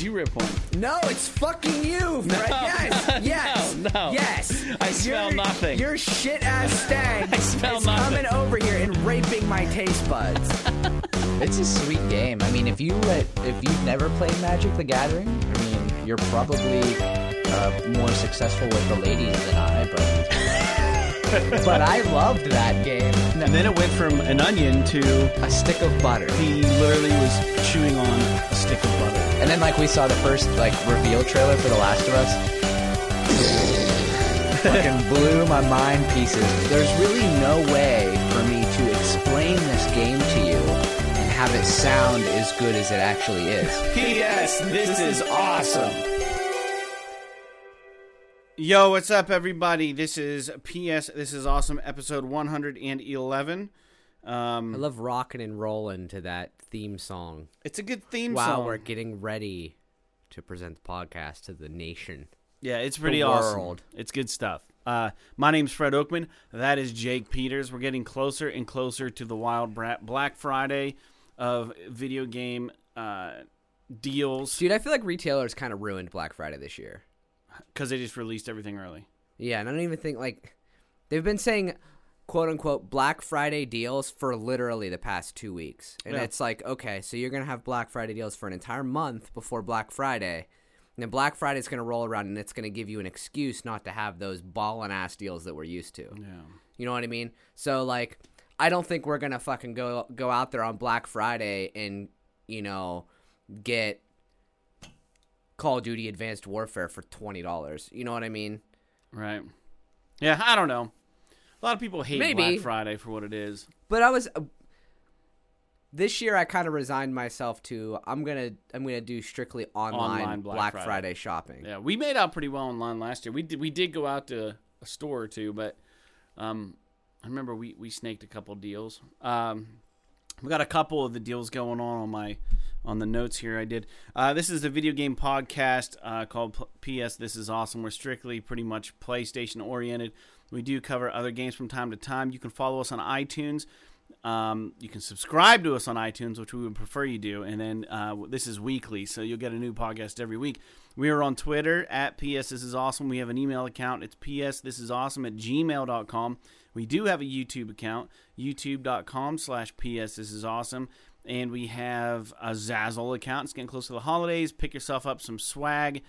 did you rip one? No, it's fucking you, Fred. yes, yes, no, no. yes. I smell Your- nothing. Your shit ass stag I smell is nothing. coming over here and raping my taste buds. It's a sweet game. I mean, if you let, if you've never played Magic: The Gathering, I mean, you're probably uh, more successful with the ladies than I. But but I loved that game. And then it went from an onion to A stick of butter, he literally was chewing on a stick of butter. And then like we saw the first like reveal trailer for The Last of Us. Fucking blew my mind pieces. There's really no way for me to explain this game to you and have it sound as good as it actually is. P.S. This is awesome. Yo, what's up, everybody? This is P.S. This is awesome, episode 111. Um, I love rocking and rolling to that theme song it's a good theme while song. While we're getting ready to present the podcast to the nation. Yeah, it's pretty awesome. It's good stuff. Uh, my name's Fred Oakman. That is Jake Peters. We're getting closer and closer to the wild Black Friday of video game uh, deals Dude, I feel like retailers kind of ruined Black Friday this year. because they just released everything early. Yeah, and I don't even think like they've been saying quote unquote Black Friday deals for literally the past two weeks. And Yeah. it's like, okay, so you're gonna have Black Friday deals for an entire month before Black Friday. And then Black Friday's gonna roll around and it's gonna give you an excuse not to have those ballin' ass deals that we're used to. Yeah. You know what I mean? So like, I don't think we're gonna fucking go go out there on Black Friday and you know get Call of Duty Advanced Warfare for twenty dollars. You know what I mean? Right. Yeah, I don't know. A lot of people hate Maybe. Black Friday for what it is. But I was uh, this year. I kind of resigned myself to I'm gonna I'm gonna do strictly online, Online Black Black, Friday. Friday. shopping. Yeah, we made out pretty well online last year. We did, we did go out to a store or two, but um, I remember we, we snaked a couple deals. Um, we got a couple of the deals going on on my on the notes here. I did. Uh, this is a video game podcast uh, called P- PS. This is awesome. We're strictly pretty much PlayStation oriented. We do cover other games from time to time. You can follow us on iTunes. Um, you can subscribe to us on iTunes, which we would prefer you do. And then uh, this is weekly, so you'll get a new podcast every week. We are on Twitter at PS This Is Awesome. We have an email account. It's PS This Is Awesome at gmail.com. We do have a YouTube account, youtube.com slash PS This Is Awesome. And we have a Zazzle account. It's getting close to the holidays. Pick yourself up some swag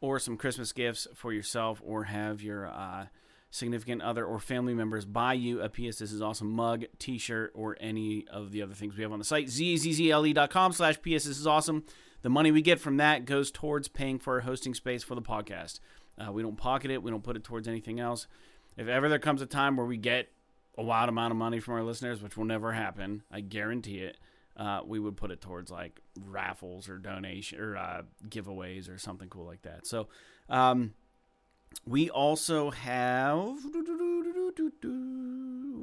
or some Christmas gifts for yourself or have your uh, significant other or family members buy you a PS This Is Awesome mug, t-shirt, or any of the other things we have on the site. Zazzle.com slash PS This Is Awesome. The money we get from that goes towards paying for our hosting space for the podcast. Uh, we don't pocket it. We don't put it towards anything else. If ever there comes a time where we get a wild amount of money from our listeners, which will never happen, I guarantee it, uh, we would put it towards like raffles or donation or uh, giveaways or something cool like that. So, um, we also have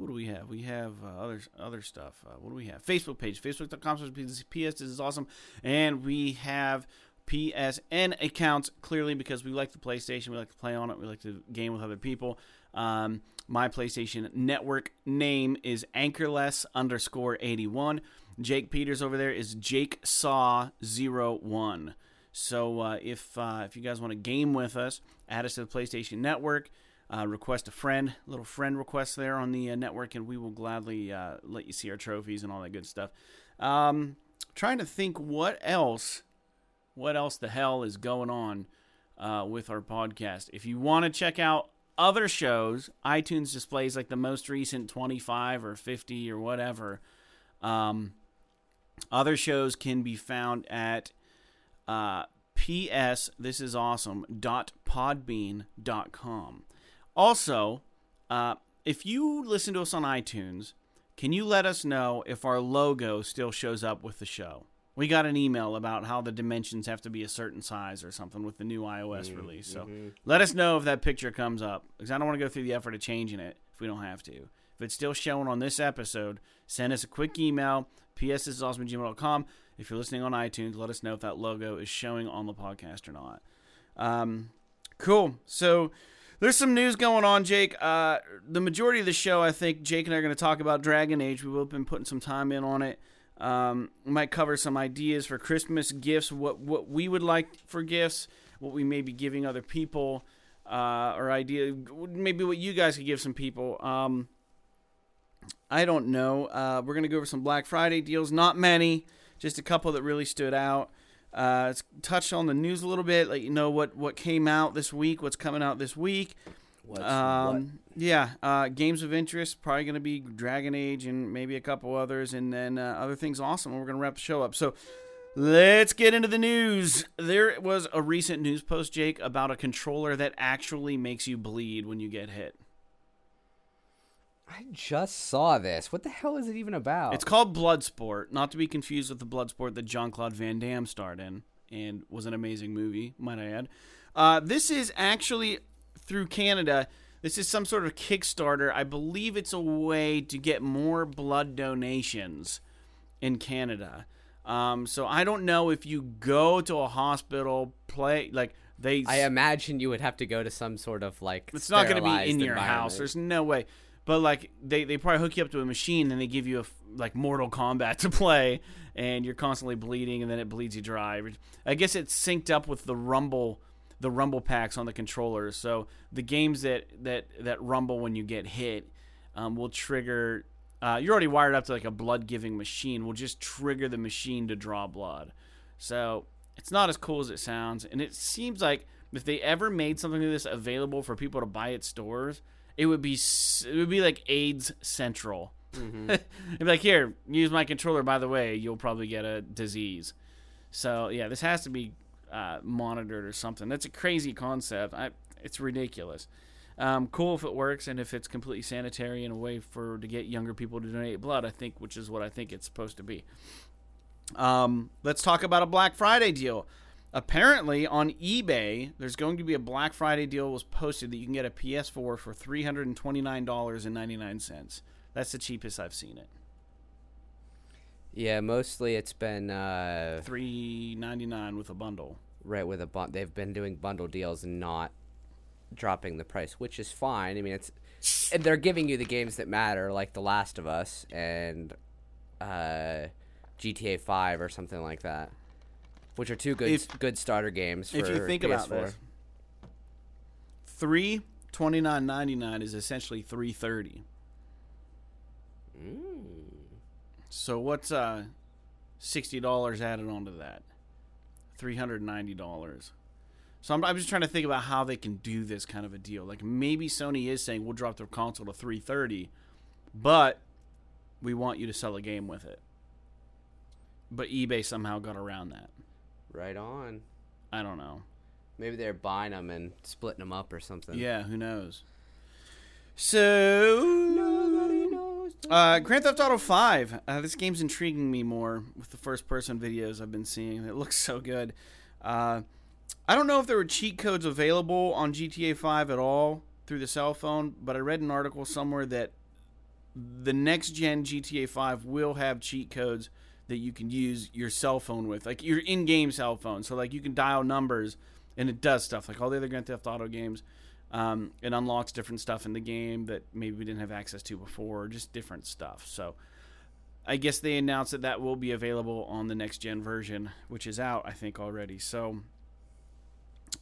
what do we have? We have uh, other other stuff. Uh, what do we have? Facebook page, facebook.com PS. This is awesome, and we have PSN accounts clearly because we like the PlayStation, we like to play on it, we like to game with other people. Um, my PlayStation Network name is Anchorless underscore eighty one. Jake Peters over there is Jake Saw zero one. So uh, if uh, if you guys want to game with us, add us to the PlayStation Network. Uh, request a friend, little friend request there on the uh, network, and we will gladly uh, let you see our trophies and all that good stuff. Um, trying to think what else, what else the hell is going on uh, with our podcast. If you want to check out other shows, iTunes displays like the most recent 25 or 50 or whatever. Um, other shows can be found at uh, ps this is awesome dot podbean dot com. Also uh, if you listen to us on itunes can you let us know if our logo still shows up with the show? We got an email about how the dimensions have to be a certain size or something with the new ios release so let us know if that picture comes up because i don't want to go through the effort of changing it if we don't have to. If it's still showing on this episode send us a quick email ps this is awesome at gmail.com if you're listening on iTunes, let us know if that logo is showing on the podcast or not. Um, cool. So there's some news going on, Jake. Uh, the majority of the show, I think Jake and I are going to talk about Dragon Age. We've been putting some time in on it. Um, we might cover some ideas for Christmas gifts, what what we would like for gifts, what we may be giving other people, uh, or idea maybe what you guys could give some people. Um, I don't know. Uh, we're gonna go over some Black Friday deals. Not many, just a couple that really stood out. Uh, let's touch on the news a little bit, let you know what what came out this week, what's coming out this week. What's Um, yeah, uh, games of interest probably going to be Dragon Age and maybe a couple others, and then uh, other things awesome. And we're going to wrap the show up. So let's get into the news. There was a recent news post, Jake, about a controller that actually makes you bleed when you get hit. I just saw this. What the hell is it even about? It's called Bloodsport, not to be confused with the Bloodsport that Jean Claude Van Damme starred in and was an amazing movie, might I add. Uh, this is actually through Canada. This is some sort of Kickstarter. I believe it's a way to get more blood donations in Canada. Um, so I don't know if you go to a hospital, play like they. I imagine you would have to go to some sort of like. It's not going to be in your house. There's no way. But like they, they probably hook you up to a machine and they give you a like Mortal Kombat to play, and you're constantly bleeding, and then it bleeds you dry. I guess it's synced up with the Rumble, the Rumble packs on the controllers. So the games that that that rumble when you get hit um, will trigger. Uh, you're already wired up to like a blood giving machine. Will just trigger the machine to draw blood. So it's not as cool as it sounds, and it seems like if they ever made something like this available for people to buy at stores, it would be it would be like AIDS Central. It'd be like, here, use my controller. By the way, you'll probably get a disease. So yeah, this has to be uh, monitored or something. That's a crazy concept. I, it's ridiculous. Um, cool if it works and if it's completely sanitary in a way for to get younger people to donate blood. I think, which is what I think it's supposed to be. Um, let's talk about a Black Friday deal. Apparently, on eBay, there's going to be a Black Friday deal was posted that you can get a PS4 for three hundred and twenty nine dollars and ninety nine cents. That's the cheapest I've seen it. Yeah, mostly it's been uh, Three ninety nine with a bundle. right with a bun- they've been doing bundle deals and not dropping the price, which is fine. I mean, it's and they're giving you the games that matter, like The Last of Us and uh, GTA Five or something like that, which are two good If- good starter games. For if you think about PS4. this, three twenty nine ninety nine is essentially three thirty. So what's uh sixty dollars added onto that? Three hundred ninety dollars. So I'm, I'm just trying to think about how they can do this kind of a deal. Like maybe Sony is saying we'll drop their console to three thirty, but we want you to sell a game with it. But eBay somehow got around that. Right on. I don't know. Maybe they're buying them and splitting them up or something. Yeah, who knows? So, uh, Grand Theft Auto Five. Uh, this game's intriguing me more with the first-person videos I've been seeing. It looks so good. Uh, I don't know if there were cheat codes available on GTA Five at all through the cell phone, but I read an article somewhere that the next gen GTA 5 will have cheat codes that you can use your cell phone with, like your in-game cell phone. So like you can dial numbers and it does stuff like all the other Grand Theft Auto games. Um, it unlocks different stuff in the game that maybe we didn't have access to before, just different stuff. So I guess they announced that that will be available on the next gen version, which is out, I think, already. So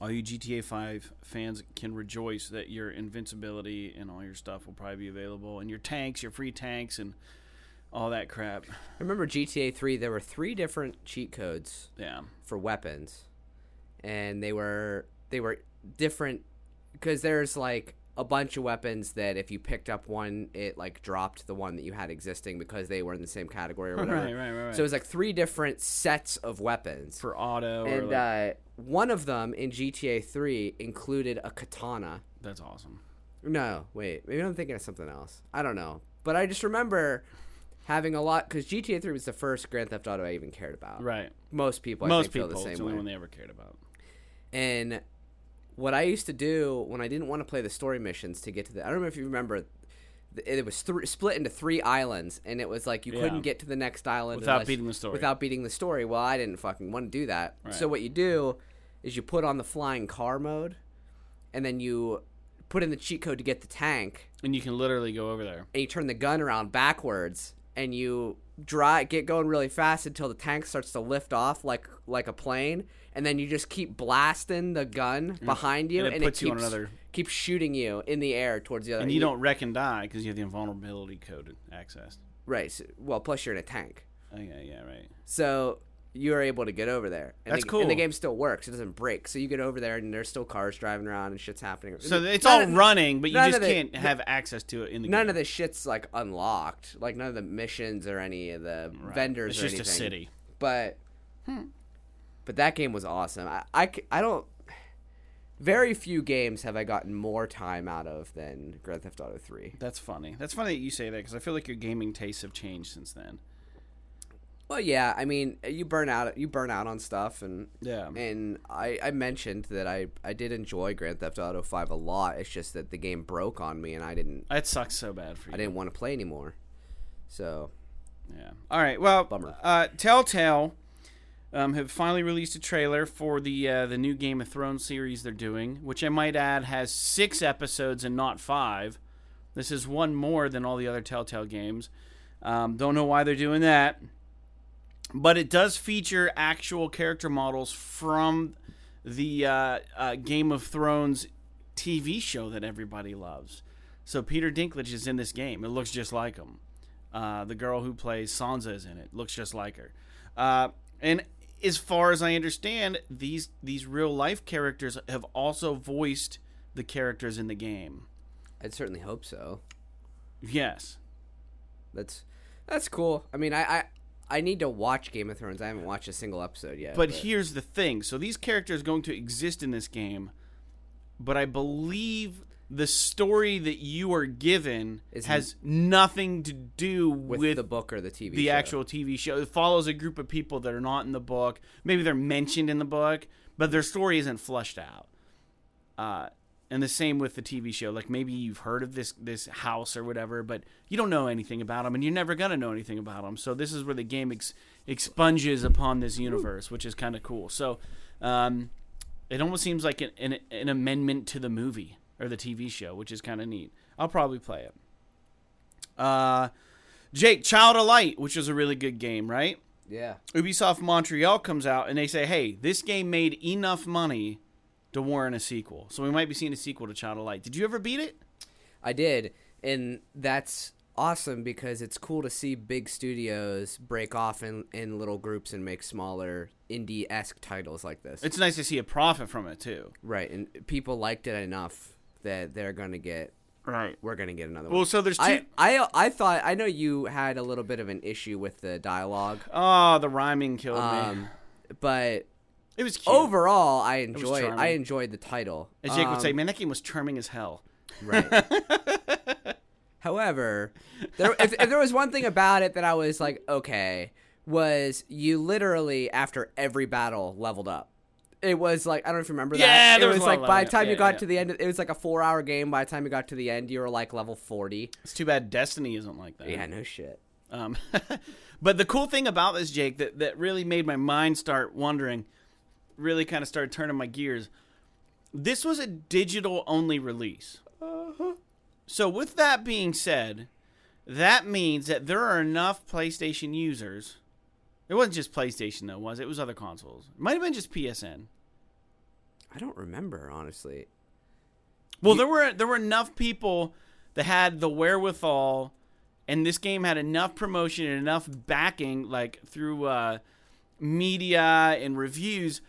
all you GTA 5 fans can rejoice that your invincibility and all your stuff will probably be available, and your tanks, your free tanks, and all that crap. I remember GTA 3, there were three different cheat codes Yeah. for weapons. And they were they were different because there's like a bunch of weapons that if you picked up one, it like dropped the one that you had existing because they were in the same category or whatever. Right, right, right, right. So it was like three different sets of weapons. For auto, or and like, uh, one of them in GTA 3 included a katana. that's awesome. No, wait. Maybe I'm thinking of something else. I don't know. But I just remember having a lot because GTA 3 was the first Grand Theft Auto I even cared about. Right. Most people, I Most think, people, feel the it's same the only way. one they ever cared about. And what I used to do when I didn't want to play the story missions to get to the, I don't remember if you remember, it was thr split into three islands, and it was like you Yeah. couldn't get to the next island Without beating the story. Without beating the story. Well, I didn't fucking want to do that. So what you do is you put on the flying car mode, and then you put in the cheat code to get the tank, And you can literally go over there. and you turn the gun around backwards and you drive get going really fast until the tank starts to lift off like like a plane, and then you just keep blasting the gun behind you, Mm. And it and puts it you on another- keeps shooting you in the air towards the other. and you don't wreck and die because you have the invulnerability code accessed. right. So, well, plus you're in a tank, Oh yeah, yeah, right. so you're able to get over there. And That's the, And the game still works; it doesn't break. So you get over there, and there's still cars driving around and shit's happening. So it's None all of- running, but you just the- can't have access to it in the None game. of the shit's like unlocked. Like none of the missions or any of the vendors It's or just anything. a city. But hmm. but that game was awesome. I I don't. Very few games have I gotten more time out of than Grand Theft Auto Three. That's funny. That's funny that you say that because I feel like your gaming tastes have changed since then. Well, yeah. I mean, you burn out. You burn out on stuff, and Yeah. and I, I mentioned that I, I did enjoy Grand Theft Auto Five a lot. It's just that the game broke on me, and I didn't It sucks so bad for you. I didn't want to play anymore. So Yeah. All right. Well, Bummer. Uh, Telltale um, have finally released a trailer for the uh, the new Game of Thrones series they're doing, which I might add has six episodes and not five. This is one more than all the other Telltale games. Um, don't know why they're doing that, but it does feature actual character models from the uh, uh, Game of Thrones TV show that everybody loves. So Peter Dinklage is in this game. It looks just like him. Uh, the girl who plays Sansa is in it. Looks just like her. Uh, and as far as I understand, these these real life characters have also voiced the characters in the game. I'd certainly hope so. Yes. That's that's cool. I mean, I, I I need to watch Game of Thrones. I haven't watched a single episode yet. But here's the thing. So these characters are going to exist in this game, but I believe the story that you are given Is has nothing to do with, with, the book or the TV, the show. actual TV show. It follows a group of people that are not in the book. Maybe they're mentioned in the book, but their story isn't flushed out. Uh, and the same with the TV show. Like maybe you've heard of this this house or whatever, but you don't know anything about them, and you're never gonna know anything about them. So this is where the game ex- expunges upon this universe, which is kind of cool. So um, it almost seems like an, an, an amendment to the movie or the TV show, which is kind of neat. I'll probably play it. Uh, Jake, Child of Light, which was a really good game, right? Yeah. Ubisoft Montreal comes out and they say, "Hey, this game made enough money to warrant a sequel." So we might be seeing a sequel to Child of Light. Did you ever beat it? I did, and that's awesome because it's cool to see big studios break off in, in little groups and make smaller indie esque titles like this. It's nice to see a profit from it too. right, and people liked it enough that they're gonna get. Right. We're gonna get another Well, one. Well, so there's two I, I I thought I know you had a little bit of an issue with the dialogue, Oh, the rhyming killed me. um, but It was cute. overall I enjoyed charming. I enjoyed the title. As Jake would Um, say, man, that game was charming as hell. Right. However, there, if, if there was one thing about it that I was like, okay, was you literally after every battle leveled up. It was like I don't know if you remember Yeah, that. It there was was like by the time you got yeah. to the end, it was like a four-hour game. By the time you got to the end, you were like level forty. It's too bad Destiny isn't like that. Yeah, no shit. Um, but the cool thing about this, Jake, that, that really made my mind start wondering, really kind of started turning my gears. This was a digital only release. So, with that being said, that means that there are enough PlayStation users. It wasn't just PlayStation, though, was it? It was other consoles. It might have been just PSN. I don't remember honestly. Well, there were there were enough people that had the wherewithal, and this game had enough promotion and enough backing, like through uh, media and reviews,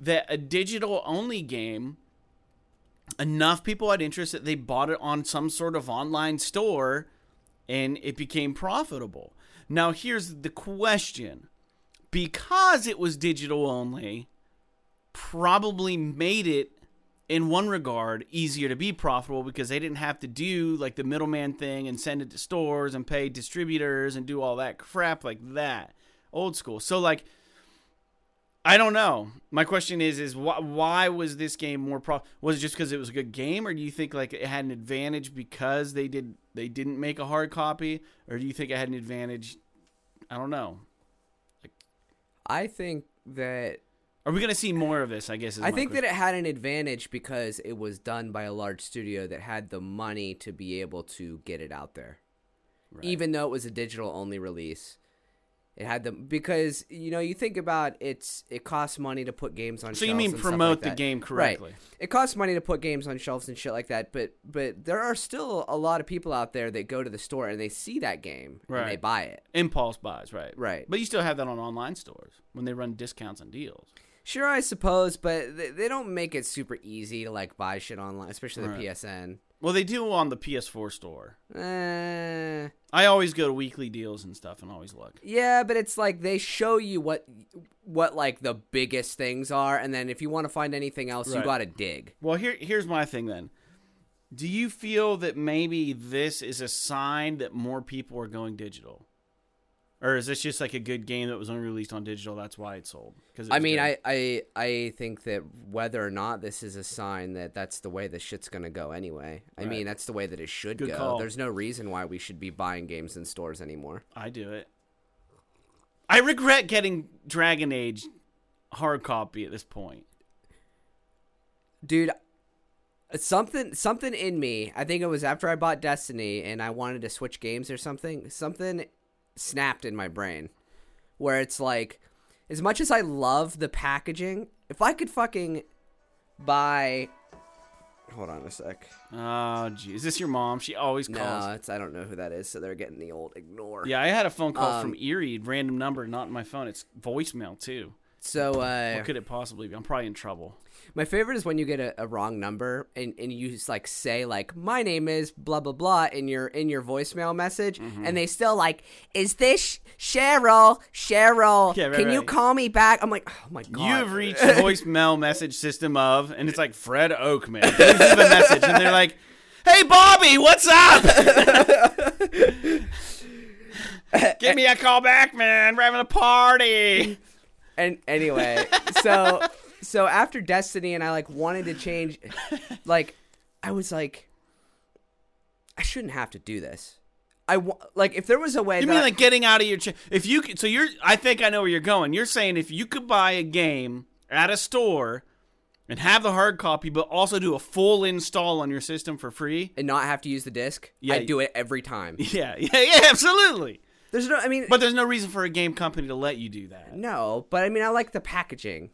that a digital only game, enough people had interest that they bought it on some sort of online store, and it became profitable. Now, here's the question: because it was digital only, probably made it in one regard easier to be profitable because they didn't have to do like the middleman thing and send it to stores and pay distributors and do all that crap like that. Old school. So like i don't know my question is is why, why was this game more pro was it just because it was a good game or do you think like it had an advantage because they did they didn't make a hard copy or do you think it had an advantage i don't know I think that are we gonna see more of this i guess is I think question. that it had an advantage because it was done by a large studio that had the money to be able to get it out there. even though it was a digital only release. It had them because you know you think about it's it costs money to put games on. Shelves. So you mean promote like the game correctly? Right. It costs money to put games on shelves and shit like that, but but there are still a lot of people out there that go to the store and they see that game and they buy it. Impulse buys, right? Right. But you still have that on online stores when they run discounts and deals. Sure, I suppose, but they, they don't make it super easy to like buy shit online, especially the Right. PSN. Well, they do on the PS4 store. Eh, I always go to weekly deals and stuff and always look. yeah, but it's like they show you what what like the biggest things are, and then if you want to find anything else, you Right. got to dig. Well, here here's my thing then. Do you feel that maybe this is a sign that more people are going digital? Or is this just like a good game that was only released on digital? That's why it sold. Because I mean, I, I I think that whether or not this is a sign that that's the way the shit's gonna go anyway. I Right. mean, that's the way that it should Good go. call. There's no reason why we should be buying games in stores anymore. I do it. I regret getting Dragon Age hard copy at this point. Dude, something something in me, I think it was after I bought Destiny and I wanted to switch games or something, something snapped in my brain where it's like as much as I love the packaging, if I could fucking buy Hold on a sec. Oh, gee. Is this your mom? She always calls. No, it's I don't know who that is, so they're getting the old ignore. Yeah, I had a phone call Um, from Erie, random number, not in my phone. It's voicemail too. So uh, What could it possibly be? I'm probably in trouble. My favorite is when you get a, a wrong number and, and you just like say like my name is blah blah blah in your in your voicemail message Mm-hmm. and they still like is this Cheryl Cheryl Yeah, right, can you call me back I'm like oh my god You have reached voicemail message system of, and it's like Fred Oakman. Please leave a message, and they're like, "Hey, Bobby, what's up? Give me a call back, man. We're having a party." and anyway so so after Destiny and I like wanted to change like I was like I shouldn't have to do this I like if there was a way You mean I- like getting out of your chair? If you could, so you're. I think I know where you're going. You're saying if you could buy a game at a store and have the hard copy, but also do a full install on your system for free. and not have to use the disc Yeah. I do it every time Yeah, yeah, yeah, absolutely. there's no I mean But there's no reason for a game company to let you do that. No, but I mean, I like the packaging.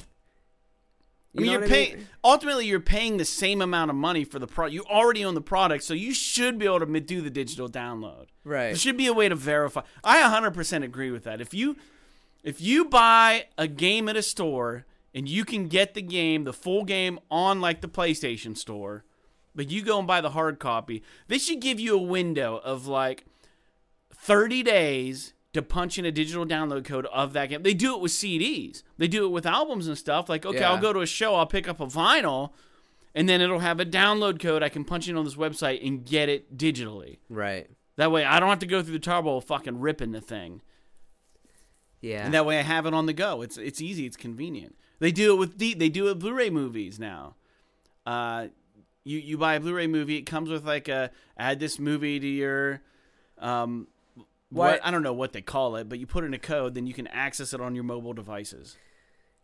You're what I paying. mean? Ultimately, you're paying the same amount of money for the product. You already own the product, so you should be able to do the digital download. Right. There should be a way to verify. I 100% agree with that. If you if you buy a game at a store and you can get the game, the full game on like the PlayStation store, but you go and buy the hard copy, this should give you a window of like 30 days to punch in a digital download code of that game. They do it with CDs. They do it with albums and stuff. Like, okay, Yeah. I'll go to a show, I'll pick up a vinyl, and then it'll have a download code I can punch in on this website and get it digitally. Right. That way I don't have to go through the of fucking ripping the thing. Yeah. And that way I have it on the go. It's it's easy, it's convenient. They do it with D- they do it with Blu-ray movies now. Uh you you buy a Blu-ray movie, it comes with like a add this movie to your um what, I don't know what they call it, but you put in a code, then you can access it on your mobile devices.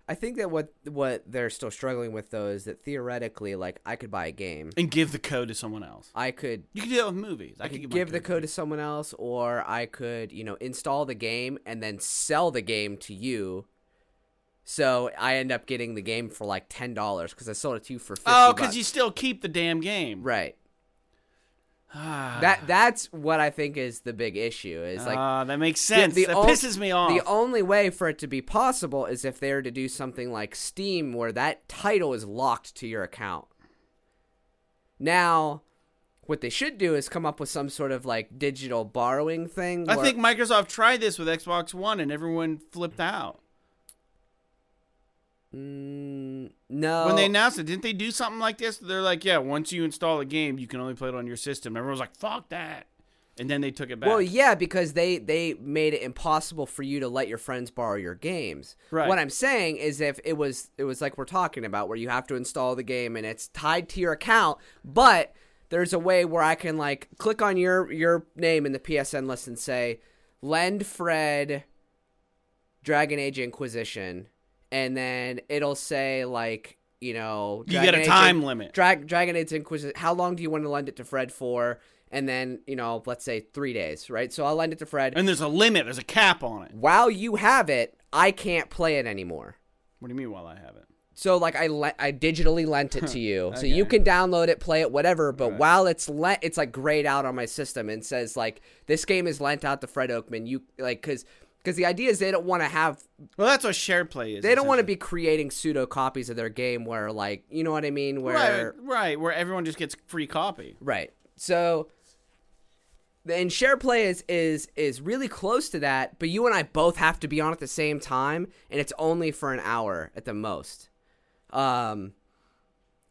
I think that what what they're still struggling with though is that theoretically, like, I could buy a game. And give the code to someone else. I could. You could do that with movies. I, I could give the code to someone else, or I could, you know, install the game and then sell the game to you. So I end up getting the game for like ten dollars because I sold it to you for fifty. Oh, because you still keep the damn game. right. Ah, That that's what I think is the big issue. Is like Ah, that makes sense. that on- pisses me off. The only way for it to be possible is if they were to do something like Steam, where that title is locked to your account. Now, what they should do is come up with some sort of like digital borrowing thing. I where- think Microsoft tried this with Xbox One and everyone flipped out. Mm, no. When they announced it, didn't they do something like this? They're like, yeah, once you install a game, you can only play it on your system. Everyone was like, fuck that. And then they took it back. Well, yeah, because they they made it impossible for you to let your friends borrow your games. Right. What I'm saying is, if it was it was like we're talking about, where you have to install the game and it's tied to your account, but there's a way where I can like click on your your name in the PSN list and say, lend Fred Dragon Age Inquisition, and then it'll say like you know You get a time In- limit. Drag Dragon Age Inquisition. How long do you want to lend it to Fred for? and then you know, let's say three days, right? So I'll lend it to Fred. And there's a limit. There's a cap on it. While you have it, I can't play it anymore. What do you mean while I have it? So like I le- I digitally lent it to you, so you can download it, play it, whatever. But while it's lent, it's like grayed out on my system and says like this game is lent out to Fred Oakman. You like because because the idea is they don't want to have Well, that's what shared play is. they don't want to be creating pseudo copies of their game where like you know what I mean where right, right, where everyone just gets free copy. Right. So and share play is is is really close to that, but you and I both have to be on at the same time and it's only for an hour at the most. Um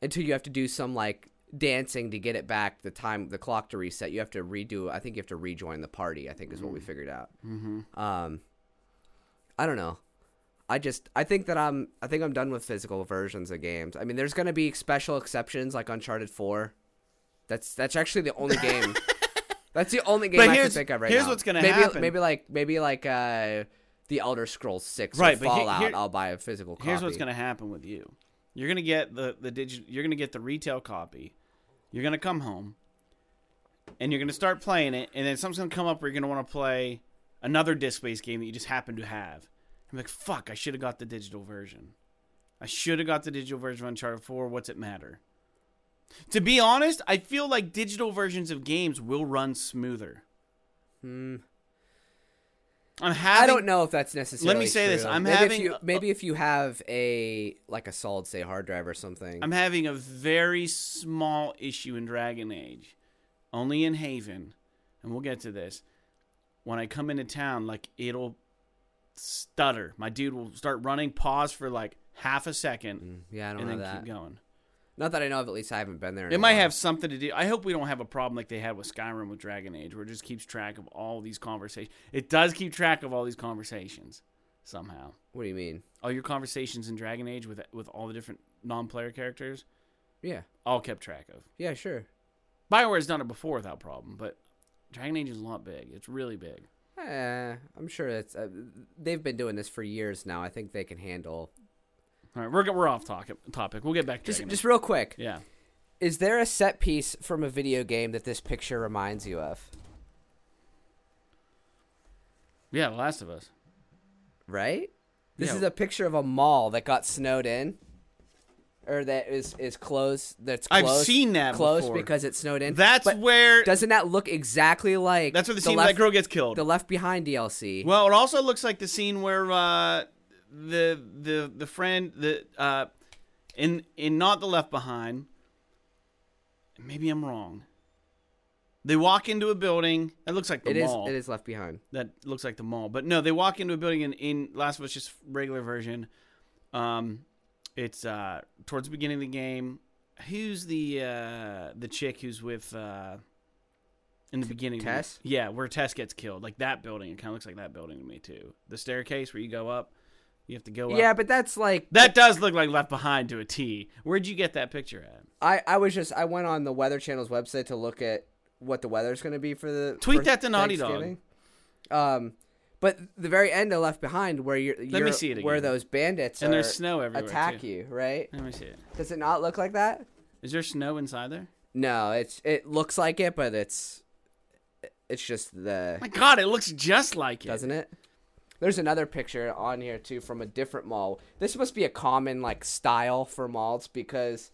until you have to do some like dancing to get it back the time the clock to reset. You have to redo I think you have to rejoin the party, I think is what we figured out. Mm-hmm. Um I don't know. I just I think that I'm I think I'm done with physical versions of games. I mean, there's gonna be special exceptions like Uncharted Four. That's that's actually the only game. that's the only game But I can think of right here's now. what's gonna maybe, happen. Maybe like maybe like uh, the Elder Scrolls Six Right, or but Fallout. here- I'll buy a physical copy. Here's what's going to happen with you. You're going to get the the digital. You're going to get the retail copy. You're to come home, and you're to start playing it, and then something's to come up where you're to want to play another disc-based game that you just happen to have. I'm like, fuck! I should have got the digital version. I should have got the digital version of Uncharted 4. What's it matter? To be honest, I feel like digital versions of games will run smoother. Hmm. I'm having. I don't know if that's necessarily. Let me say this. I'm maybe having If you, maybe if you have a like a solid state hard drive or something. I'm having a very small issue in Dragon Age, only in Haven, and we'll get to this. When I come into town, like it'll stutter. My dude will start running, pause for like half a second, mm, yeah, I don't and then that. keep going. Not that I know of. At least I haven't been there. It might have something to do. I hope we don't have a problem like they had with Skyrim with Dragon Age, where it just keeps track of all these conversations. It does keep track of all these conversations somehow. What do you mean? All your conversations in Dragon Age with with all the different non-player characters, Yeah. all kept track of. Yeah. Sure. Bioware's done it before without problem, but Dragon Age is a lot big. It's really big. Eh, I'm sure it's uh, they've been doing this for years now. I think they can handle. All right, we're we're off topic. Topic. We'll get back to Just Dragon just real quick. yeah. Is there a set piece from a video game that this picture reminds you of? Yeah, The Last of Us. Right? This Yeah. is a picture of a mall that got snowed in. Or that is is closed. That's I've seen that closed before. because it snowed in. That's But where doesn't that look exactly like that's where the scene left, that girl gets killed. the Left Behind DLC? well, it also looks like the scene where uh, the the the friend the uh, in in not the Left Behind. Maybe I'm wrong. They walk into a building. That looks like the it is mall. it is Left Behind. that looks like the mall. But no, they walk into a building in, in Last of Us, just regular version. Um, it's uh, towards the beginning of the game. Who's the uh, the chick who's with uh, in the beginning? Tess? Yeah, where Tess gets killed. Like that building. It kind of looks like that building to me too. The staircase where you go up. You have to go up. Yeah, but that's like That does look like Left Behind to a T. Where'd you get that picture at? I I was just I went on the Weather Channel's website to look at what the weather's going to be for the Tweet for that to Naughty Dog. Um, but the very end of Left Behind, where you're, me you're see it again. where those bandits And are, there's snow everywhere, attack too. you, right? Let me see it. Does it not look like that? Is there snow inside there? No, it's it looks like it, but it's it's just the My God, it looks just like it. doesn't it? There's another picture on here too from a different mall. This must be a common like style for malls because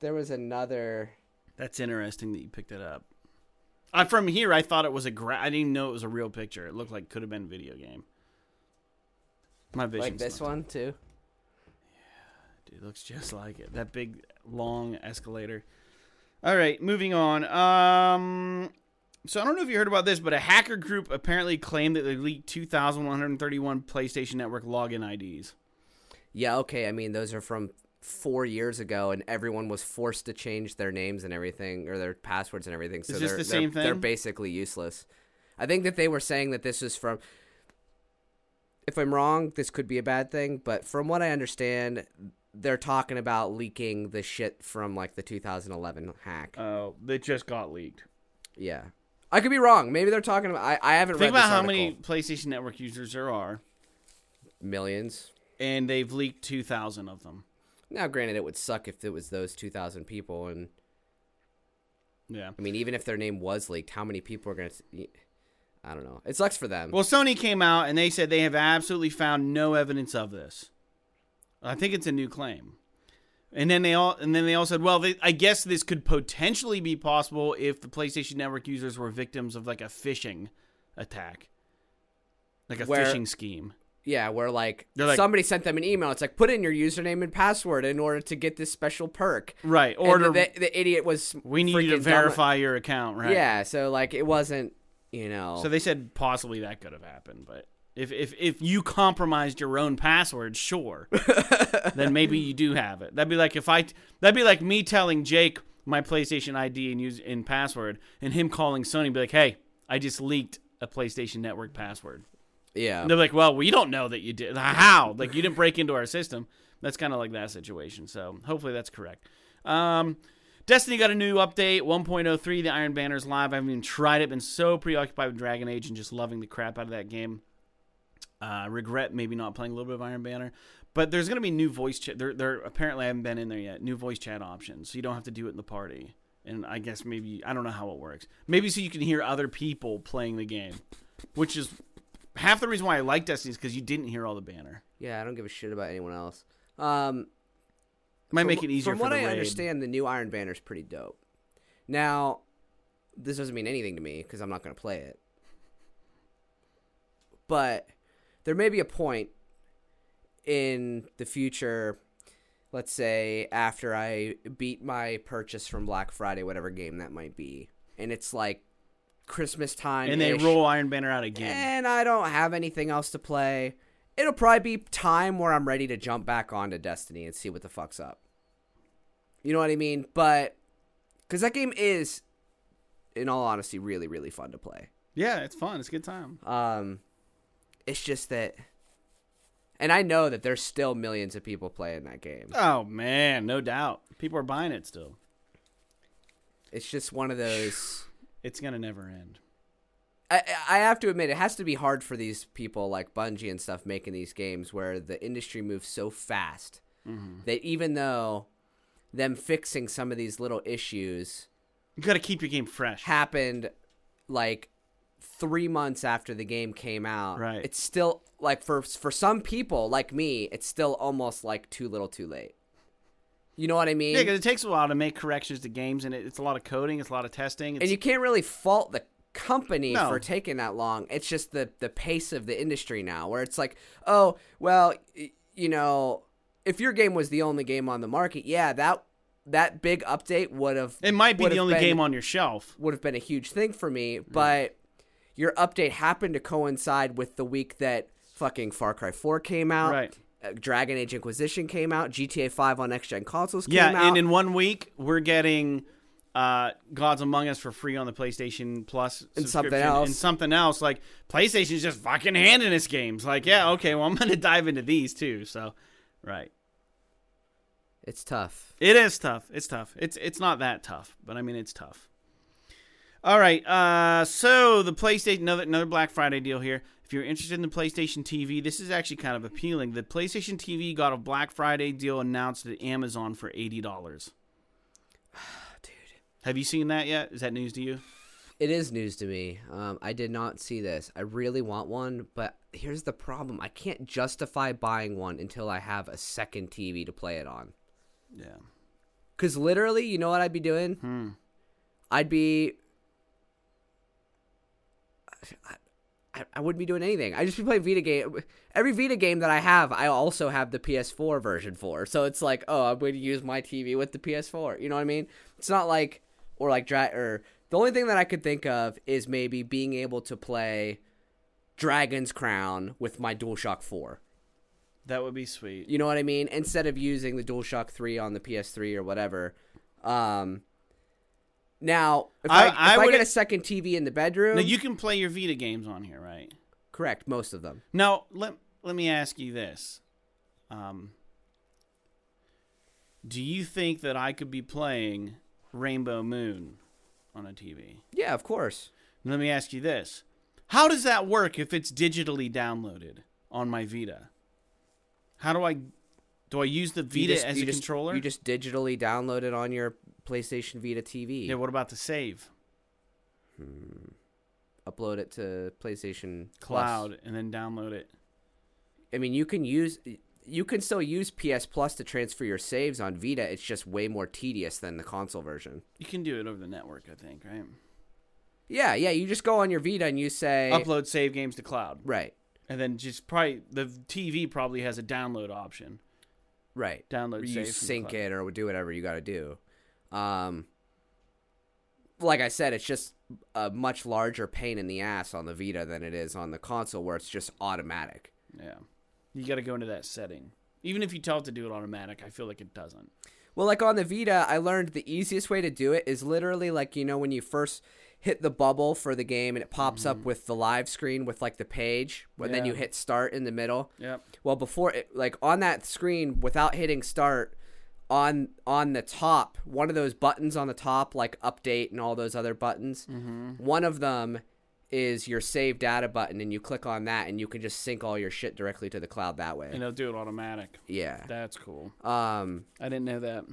there was another. That's interesting that you picked it up. Uh, from here, I thought it was a gra- I didn't even know it was a real picture. It looked like could have been a video game. My vision. Like this one too. Yeah, Dude, looks just like it. That big long escalator. All right, moving on. Um, so I don't know if you heard about this, but a hacker group apparently claimed that they leaked 2,131 PlayStation Network login IDs. Yeah, okay. I mean, those are from four years ago, and everyone was forced to change their names and everything, or their passwords and everything. So they're, the they're- They're basically useless. I think that they were saying that this is from. If I'm wrong, this could be a bad thing, but from what I understand, they're talking about leaking the shit from like the 2011 hack. Oh, they just got leaked. yeah, I could be wrong. Maybe they're talking about. I, I haven't read it. Think about how many PlayStation Network users there are, millions. and they've leaked 2,000 of them. Now, granted, it would suck if it was those 2,000 people, and Yeah. I mean, even if their name was leaked, how many people are gonna? I don't know. It sucks for them. Well, Sony came out and they said they have absolutely found no evidence of this. I think it's a new claim. And then they all and then they all said, well, they, I guess this could potentially be possible if the PlayStation Network users were victims of like a phishing attack, like a Where- phishing scheme. yeah, where like, like- somebody sent them an email. It's like put in your username and password in order to get this special perk. Right. Or and to, the, the idiot was we need you to dumb- verify your account, right? Yeah, so like it wasn't, you know. So they said possibly that could have happened, but if if if you compromised your own password, sure, then maybe you do have it. That'd be like if I that'd be like me telling Jake my PlayStation ID and use in password, and him calling Sony and be like, "Hey, I just leaked a PlayStation Network password." yeah. And they're like, "Well, we don't know that you did. How? Like you didn't break into our system." That's kind of like that situation. So hopefully that's correct. Um, Destiny got a new update, 1.03. The Iron Banner's live. I haven't even tried it. Been so preoccupied with Dragon Age and just loving the crap out of that game. Uh, regret maybe not playing a little bit of Iron Banner, but there's gonna be new voice chat. There, there apparently I haven't been in there yet. New voice chat options, so you don't have to do it in the party. And I guess maybe I don't know how it works. Maybe so you can hear other people playing the game, which is half the reason why I like Destiny is because you didn't hear all the banner. Yeah, I don't give a shit about anyone else. Um, Might make it easier From what I raid. understand, the new Iron Banner's pretty dope. Now, this doesn't mean anything to me because I'm not going to play it. But there may be a point in the future, let's say after I beat my purchase from Black Friday, whatever game that might be, and it's like Christmas time, and they roll Iron Banner out again. and I don't have anything else to play. It'll probably be time where I'm ready to jump back onto Destiny and see what the fuck's up. You know what I mean? But because that game is, in all honesty, really really fun to play. yeah, it's fun. It's a good time. Um, it's just that, and I know that there's still millions of people playing that game. Oh man, no doubt. People are buying it still. It's just one of those. It's gonna never end. I, I have to admit, it has to be hard for these people like Bungie and stuff making these games where the industry moves so fast mm-hmm. that even though them fixing some of these little issues You got to keep your game fresh. happened like three months after the game came out, Right. it's still like for for some people like me, it's still almost like too little, too late. You know what I mean? Yeah, because it takes a while to make corrections to games, and it, it's a lot of coding, it's a lot of testing. And you can't really fault the company No. for taking that long. It's just the the pace of the industry now, where it's like, oh, well, y- you know, if your game was the only game on the market, yeah, that that big update would have it might be the only been- game on your shelf. would have been a huge thing for me, but your update happened to coincide with the week that fucking Far Cry 4 came out. Right. uh, Dragon Age Inquisition came out. GTA 5 on next gen consoles came Yeah, out. and in one week we're getting uh, Gods Among Us for free on the PlayStation Plus And something else. and something else. Like PlayStation's just fucking handing us games. Like, yeah, okay, well I'm gonna dive into these too. So, right, it's tough. it is tough. It's tough. It's it's not that tough, but I mean it's tough. All right, uh, so the PlayStation another another Black Friday deal here. If you're interested in the PlayStation TV, this is actually kind of appealing. The PlayStation TV got a Black Friday deal announced at Amazon for eighty dollars. Dude. Have you seen that yet? Is that news to you? It is news to me. Um, I did not see this. I really want one, but here's the problem: I can't justify buying one until I have a second TV to play it on. Yeah. Cause literally, you know what I'd be doing? Hmm. I'd be. I, I, wouldn't be doing anything. I just be playing Vita game. Every Vita game that I have, I also have the PS4 version for. So it's like, oh, I'm going to use my TV with the PS4. You know what I mean? It's not like or like dra- or the only thing that I could think of is maybe being able to play Dragon's Crown with my DualShock 4. That would be sweet. You know what I mean? Instead of using the DualShock 3 on the PS3 or whatever. Um, now, if I, I- if I I, get a second TV in the bedroom, Now you can play your Vita games on here, right? correct most of them. Now let let me ask you this: um, Do you think that I could be playing Rainbow Moon on a TV? Yeah, of course. Let me ask you this: How does that work if it's digitally downloaded on my Vita? How do I do I use the Vita just- as a just- controller? You just digitally download it on your PlayStation Vita TV. Yeah, what about the save? Hmm. Upload it to PlayStation Plus. Cloud and then download it. I mean, you can use you can still use PS Plus to transfer your saves on Vita. It's just way more tedious than the console version. You can do it over the network, I think, right? Yeah, yeah. You just go on your Vita and you say Upload save games to cloud. right, And then just probably the TV probably has a download option. right. Download you sync it or do whatever you got to do. Um, like I said, it's just a much larger pain in the ass on the Vita than it is on the console, where it's just automatic. Yeah. You got to go into that setting. Even if you tell it to do it automatic, I feel like it doesn't. Well, like on the Vita, I learned the easiest way to do it is literally like you know when you first hit the bubble for the game and it pops up with the live screen with like the page, and then you Mm-hmm. Hit start in the middle. Yep. Well, before it, like on that screen, without hitting start, on on the top, one of those buttons on the top, like update and all those other buttons, Mm-hmm. one of them is your save data button, and you click on that, and you can just sync all your shit directly to the cloud that way. And it'll do it automatic. yeah. That's cool. Um, I didn't know that.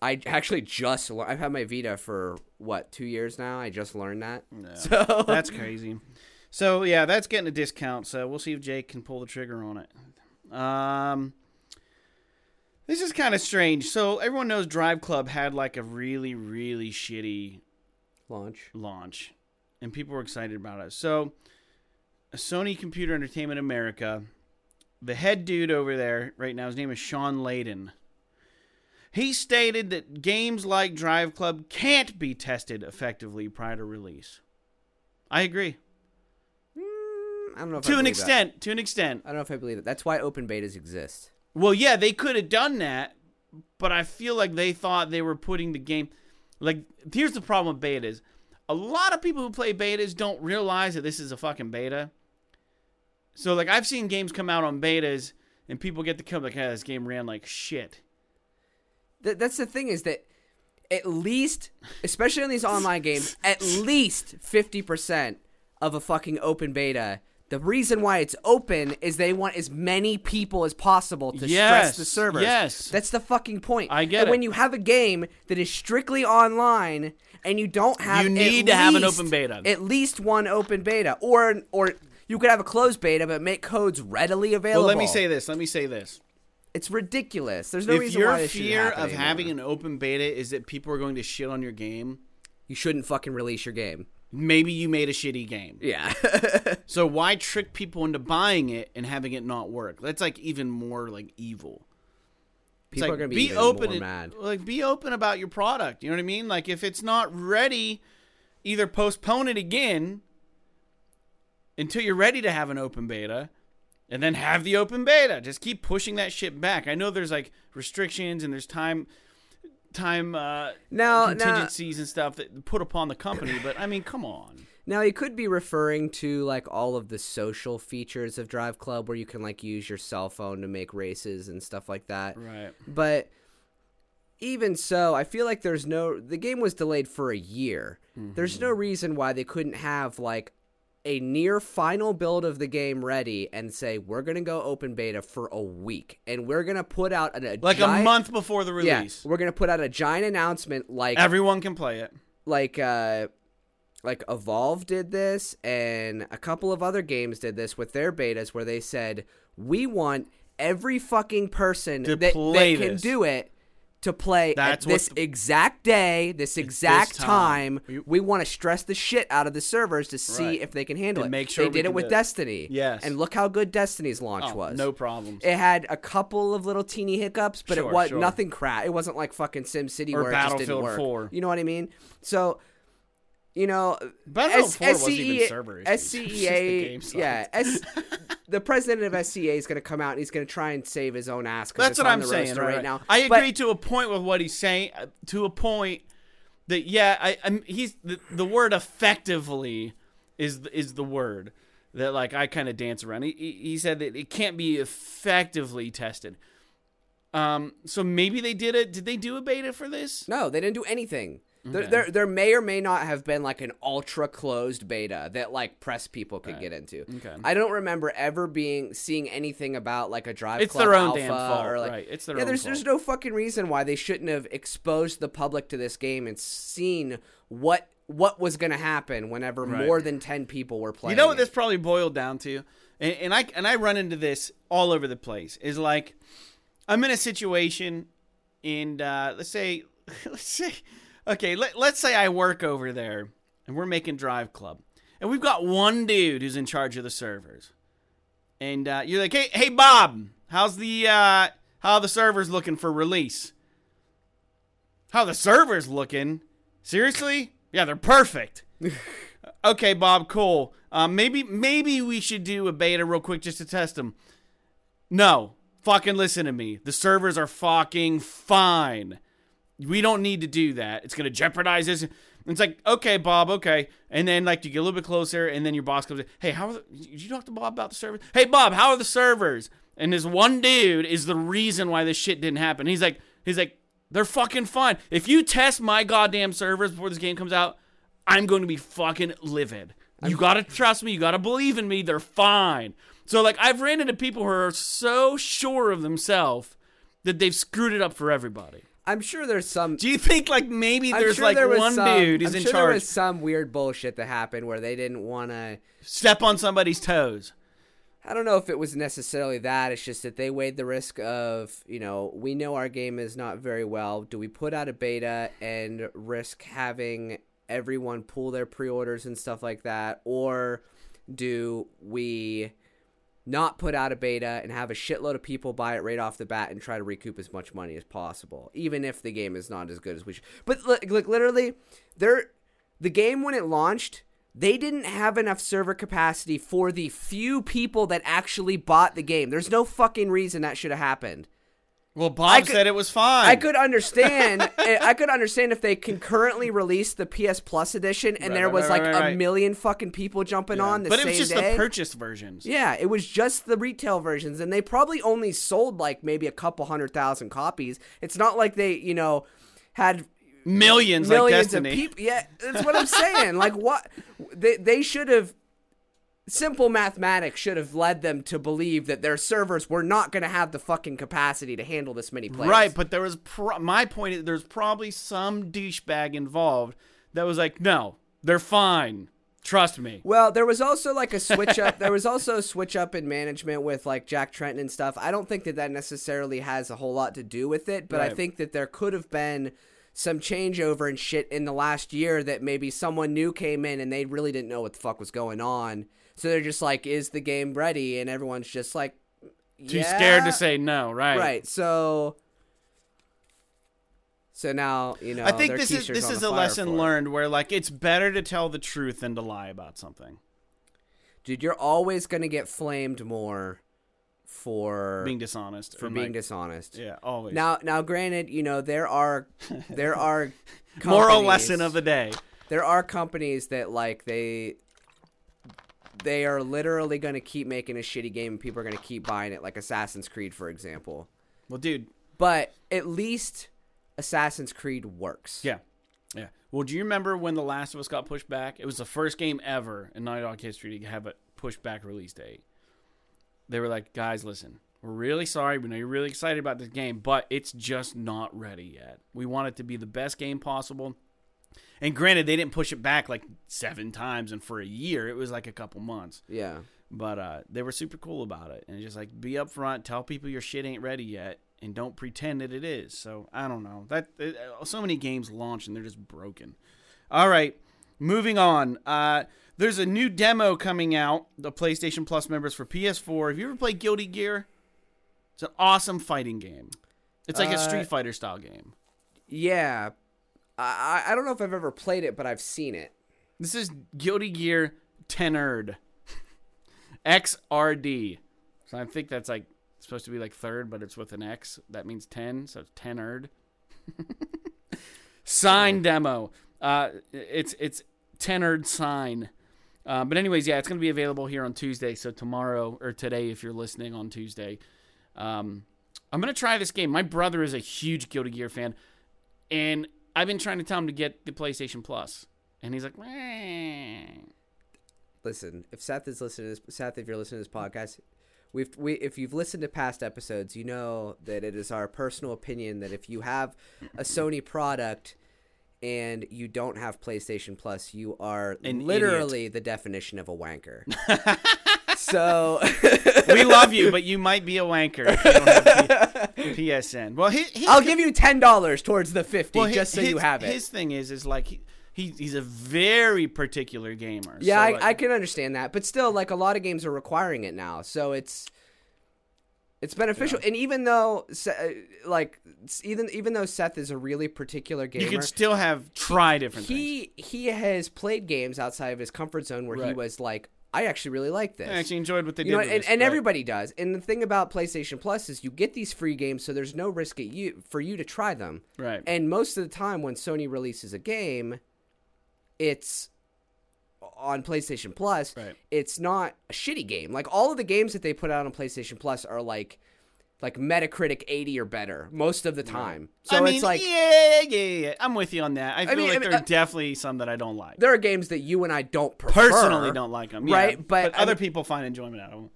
I actually just lear- I've had my Vita for what two years now. I just learned that. Yeah. So That's crazy. So yeah, that's getting a discount. So we'll see if Jake can pull the trigger on it. Um, this is kind of strange. So everyone knows Drive Club had like a really, really shitty launch. launch, and people were excited about it. So, Sony Computer Entertainment America, the head dude over there right now, his name is Shawn Layden. He stated that games like Drive Club can't be tested effectively prior to release. I agree hmm, I don't know if I to an believe that. extent. To an extent. I don't know if I believe it. That's why open betas exist. Well, yeah, they could have done that, but I feel like they thought they were putting the game. Like, here's the problem with betas. A lot of people who play betas don't realize that this is a fucking beta. So, like, I've seen games come out on betas, and people get to come like, "Ah, this game ran like shit." Th- that's the thing is that at least, especially on these online games, at least fifty percent of a fucking open beta. The reason why it's open is they want as many people as possible to Yes, stress the servers. yes. that's the fucking point. I get and it. When you have a game that is strictly online and you don't have, You need to have an open beta. at least one open beta, or or you could have a closed beta but make codes readily available. Well, let me say this. Let me say this. it's ridiculous. There's no if reason why this shouldn't fear of anymore. having an open beta is that people are going to shit on your game, you shouldn't fucking release your game. Maybe you made a shitty game. Yeah. So why trick people into buying it and having it not work? That's like even more like evil. It's People like, are gonna be, be open and- mad. Like be open about your product. You know what I mean? Like if it's not ready, either postpone it again until you're ready to have an open beta, and then have the open beta. Just keep pushing that shit back. I know there's like restrictions and there's time time uh Now- now- contingencies and stuff that put upon the company, but I mean, come on. Now he could be referring to like all of the social features of Drive Club, where you can like use your cell phone to make races and stuff like that. Right. But even so, I feel like there's no. The game was delayed for a year. There's no reason why they couldn't have like a near final build of the game ready and say we're gonna go open beta for a week and we're gonna put out an, a Like giant, a month before the Yeah, release. we're gonna put out a giant announcement like Everyone can play it. like uh like Evolve did this and a couple of other games did this with their betas where they said we want every fucking person To that, that can do it to play That's at this the- exact day, this exact time. time. We- want to stress the shit out of the servers to see Right. if they can handle And it. make sure they did it with it. Destiny. Yes. And look how good Destiny's launch Oh, was. no problems. It had a couple of little teeny hiccups, but Sure, it was sure. nothing crap. It wasn't like fucking SimCity Or where it just didn't Battlefield work. 4. You know what I mean? So, you know, Battlefield S- 4 wasn't even server issues. It was just the yeah, S- the president of SCA is going to come out and he's going to try and save his own ass. That's what I'm saying right, right now. I But- agree to a point with what he's saying. uh, To a point that yeah, I, I'm he's the, the word effectively is is the word that like I kind of dance around. He, he he said that it can't be effectively tested. Um, so maybe they did it. Did they do a beta for this? no, they didn't do anything. There, there, there may or may not have been like an ultra closed beta that like press people could get into. Okay. I don't remember ever being seeing anything about like a drive. It's Club their own alpha damn fault, or, like, right, it's their yeah. there's there's no fucking reason why they shouldn't have exposed the public to this game and seen what what was going to happen whenever Right. more than ten people were playing. You know what it. this probably boiled down to, and, and I and I run into this all over the place. Is like I'm in a situation, and uh, let's say let's say okay, let, let's say I work over there, and we're making Drive Club, and we've got one dude who's in charge of the servers, and uh, you're like, hey hey Bob, how's the uh, how are the servers looking for release? How the servers looking? Seriously? Yeah, they're perfect. okay, Bob, cool. Um, maybe maybe we should do a beta real quick just to test them. No, fucking listen to me. The servers are fucking fine. We don't need to do that. It's gonna jeopardize this. It's like, okay, Bob, okay. And then like you get a little bit closer, and then your boss comes in. Hey, how are the, did you talk to Bob about the servers? Hey, Bob, how are the servers? And this one dude is the reason why this shit didn't happen. He's like, he's like, they're fucking fine. If you test my goddamn servers before this game comes out, I'm going to be fucking livid. You gotta trust me. You gotta believe in me. They're fine. So like I've ran into people who are so sure of themselves that they've screwed it up for everybody. I'm sure there's some. Do you think like maybe I'm there's sure like there one some, dude who's I'm in sure There was some weird bullshit that happened where they didn't want to. step on somebody's toes? I don't know if it was necessarily that. It's just that they weighed the risk of, you know, we know our game is not very well. Do we put out a beta and risk having everyone pull their pre orders and stuff like that? Or do we not put out a beta and have a shitload of people buy it right off the bat and try to recoup as much money as possible, even if the game is not as good as we should? But like, literally, there, the game when it launched they didn't have enough server capacity for the few people that actually bought the game. There's no fucking reason that should have happened. Well, Bob could- said it was fine. I could understand. Eh, I could understand if they concurrently released the PS Plus edition and Right, there was right, like right, a million fucking people jumping on the but it was just day. the purchased versions. yeah, it was just the retail versions, and they probably only sold like maybe a couple hundred thousand copies. It's not like they, you know, had Millions, like millions of people. Yeah, that's what I'm saying. like what they they should have. Simple mathematics should have led them to believe that their servers were not going to have the fucking capacity to handle this many players. Right, but there was pro- my point is there's probably some douchebag involved that was like, "No, they're fine. Trust me." Well, there was also like a switch up. there was also a switch up in management with like Jack Tretton and stuff. I don't think that that necessarily has a whole lot to do with it, but I think that there could have been some changeover and shit in the last year that maybe someone new came in and they really didn't know what the fuck was going on. So they're just like, "Is the game ready?" And everyone's just like, Too scared to say no, right? Right. So. So now you know. I think their this is this is the a lesson learned where like it's better to tell the truth than to lie about something. dude. You're always gonna get flamed more for Being dishonest for being like, dishonest. Yeah, always. Now, now, granted, you know there are there are moral lesson of the day. there are companies that like they they are literally going to keep making a shitty game and people are going to keep buying it like Assassin's Creed for example. Well, dude, But at least Assassin's Creed works. yeah. Yeah. Well, do you remember when The Last of Us got pushed back? It was the first game ever in Naughty Dog history to have a pushed back release date. They were like, guys, listen, we're really sorry. We know you're really excited about this game, but it's just not ready yet. We want it to be the best game possible. And granted, they didn't push it back like seven times and for a year. It was like a couple months. Yeah. But uh, they were super cool about it. And just like be upfront, tell people your shit ain't ready yet, and don't pretend that it is. So I don't know. That it, so many games launch and they're just broken. All right, moving on. Uh, there's a new demo coming out. The PlayStation Plus members for PS4. Have you ever played Guilty Gear? It's an awesome fighting game. It's like a Uh, Street Fighter style game. Yeah. I I don't know if I've ever played it, but I've seen it. This is Guilty Gear Tenerd. XRD. So I think that's like supposed to be like third, but it's with an X. That means 10, so it's Tenerd. sign demo. Uh, it's it's Tenerd sign. Uh, but anyways, yeah, it's going to be available here on Tuesday. So tomorrow or today, if you're listening on Tuesday, um, I'm going to try this game. My brother is a huge Guilty Gear fan, and I've been trying to tell him to get the PlayStation Plus, and he's like, "Meh." listen, if Seth is listening to this, Seth, if you're listening to this podcast, we've we if you've listened to past episodes, you know that it is our personal opinion that if you have a Sony product and you don't have PlayStation Plus, you are An literally the definition of a wanker. so we love you, but you might be a wanker if you don't have P- PSN. Well, he, he, I'll give you ten dollars towards the fifty, well, just so his, you have it. His thing is, is like he, he he's a very particular gamer. Yeah, So, I, like, I can understand that, but still, like a lot of games are requiring it now, so it's it's beneficial. And even though, uh, like, even even though Seth is a really particular gamer, you can still have try different things. he he has played games outside of his comfort zone where he was like, I actually really like this. I actually enjoyed what they you did. know, and, this, and right. everybody does. And the thing about PlayStation Plus is you get these free games, so there's no risk at you for you to try them. right. And most of the time, when Sony releases a game, it's on PlayStation Plus. Right. It's not a shitty game. Like all of the games that they put out on PlayStation Plus are like like Metacritic 80 or better most of the time. So I mean, it's like yeah, yeah, yeah. I'm with you on that. I feel mean, like I mean, there are uh, definitely some that I don't like. there are games that you and I don't prefer. Personally, don't like them. right, Yeah, but other people find enjoyment out of them.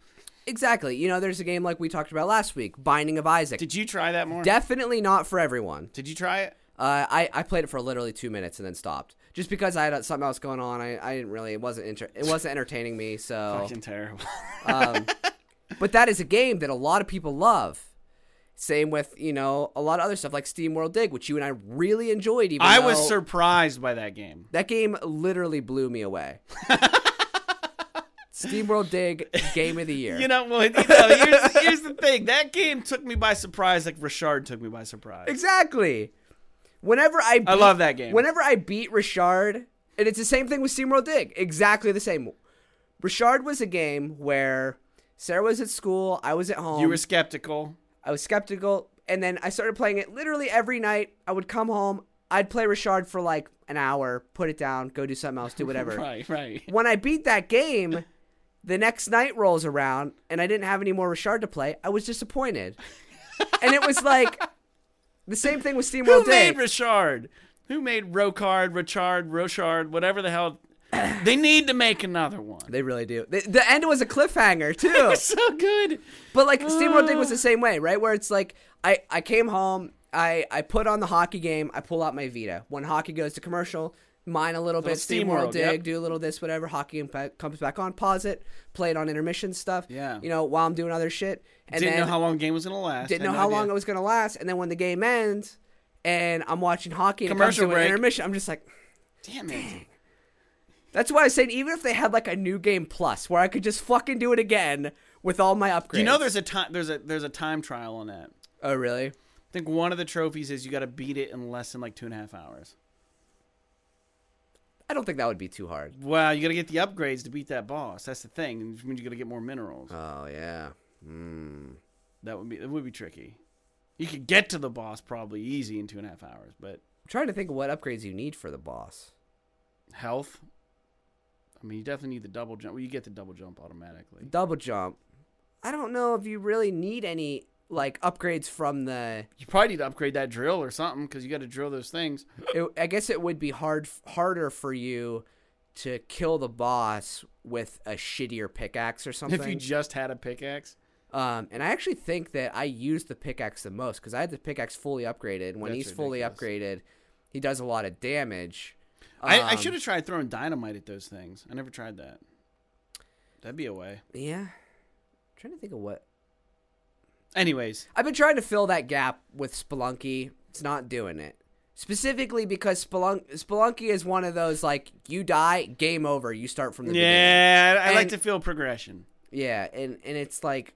Exactly. You know, there's a game like we talked about last week, Binding of Isaac. Did you try that more? Definitely not for everyone. Did you try it? Uh, I I played it for literally two minutes and then stopped, just because I had something else going on. I, I didn't really it wasn't inter- it wasn't entertaining me. So, Fucking terrible. um, but that is a game that a lot of people love. Same with you know a lot of other stuff like Steam World Dig, which you and I really enjoyed. Even I was surprised by that game. that game literally blew me away. Steam World Dig game of the year. You know, well, you know, here's, here's the thing. That game took me by surprise, like Richard took me by surprise. Exactly. Whenever I beat, I love that game. Whenever I beat Richard, and it's the same thing with SteamWorld Dig. Exactly the same. Richard was a game where Sarah was at school, I was at home. You were skeptical. I was skeptical, and then I started playing it literally every night. I would come home, I'd play Richard for like an hour, put it down, go do something else, do whatever. Right, right. When I beat that game, the next night rolls around and I didn't have any more Richard to play. I was disappointed. and it was like the same thing with Steamworld Who SteamWorld made Dig. Richard? Who made Rocard, Richard, Rochard, whatever the hell? they need to make another one. They really do. The, the end was a cliffhanger too. so good. but like SteamWorld Dig was the same way, right? Where it's like I I came home, I I put on the hockey game, I pull out my Vita. When hockey goes to commercial, mine a little bit, Steam SteamWorld World, Dig, yep. do a little this, whatever. Hockey comes back on, pause it, play it on intermission stuff. Yeah. You know, while I'm doing other shit, and Didn't know how long the game was gonna last. didn't know no how idea. long it was gonna last, and then when the game ends, and I'm watching hockey and Commercial it comes to break. intermission, I'm just like. Damn it. That's why I was saying even if they had like a new game plus where I could just fucking do it again with all my upgrades. You know, there's a time. There's a there's a time trial on that. Oh really? I think one of the trophies is you got to beat it in less than like two and a half hours. I don't think that would be too hard. Well, you got to get the upgrades to beat that boss. That's the thing. Which means you got to get more minerals. Oh yeah. Hmm. That would be it would be tricky. You could get to the boss probably easy in two and a half hours, but I'm trying to think of what upgrades you need for the boss. health. I mean, you definitely need the double jump. Well, you get the double jump automatically. Double jump. I don't know if you really need any like upgrades from the. You probably need to upgrade that drill or something because you got to drill those things. It, I guess it would be hard harder for you to kill the boss with a shittier pickaxe or something. If you just had a pickaxe, Um, and I actually think that I use the pickaxe the most because I had the pickaxe fully upgraded. When That's he's fully upgraded, he does a lot of damage. I, I Um, should have tried throwing dynamite at those things. I never tried that. That'd be a way. Yeah, I'm trying to think of what Anyways, I've been trying to fill that gap with Spelunky. It's not doing it. Specifically because Spelunk- Spelunky is one of those like you die, game over. You start from the beginning. yeah, I I like to feel progression. Yeah, and and it's like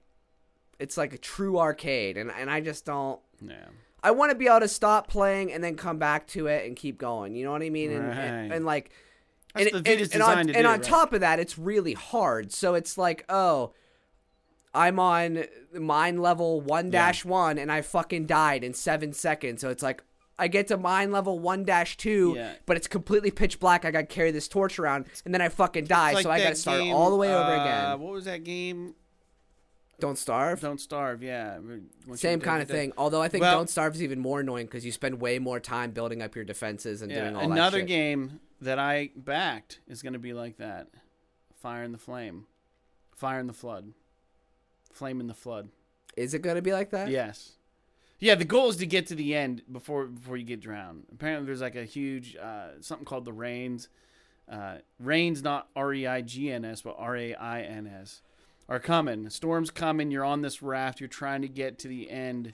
it's like a true arcade, and and I just don't. Yeah. I want to be able to stop playing and then come back to it and keep going. You know what I mean? And and, Right. and like That's and, the and- and on, and do, on right. top of that, it's really hard. So it's like, oh, I'm on mine level one dash one, and I fucking died in seven seconds. So it's like I get to mine level one dash two, Yeah. but it's completely pitch black. I got to carry this torch around, and then I fucking die. It's so I got to start game, all the way over uh, again. What was that game? Don't starve. Don't starve. Yeah. Once Same kind of thing. Although I think Well- Don't Starve is even more annoying because you spend way more time building up your defenses and Yeah. doing all Another that shit. game that I backed is going to be like that. Fire in the flame. Fire in the flood. Flame in the flood. Is it gonna be like that? Yes. Yeah, the goal is to get to the end before before you get drowned. Apparently, there's like a huge uh, something called the rains. Uh, rains, not R E I G N S, but R A I N S, are coming. Storms coming. You're on this raft. You're trying to get to the end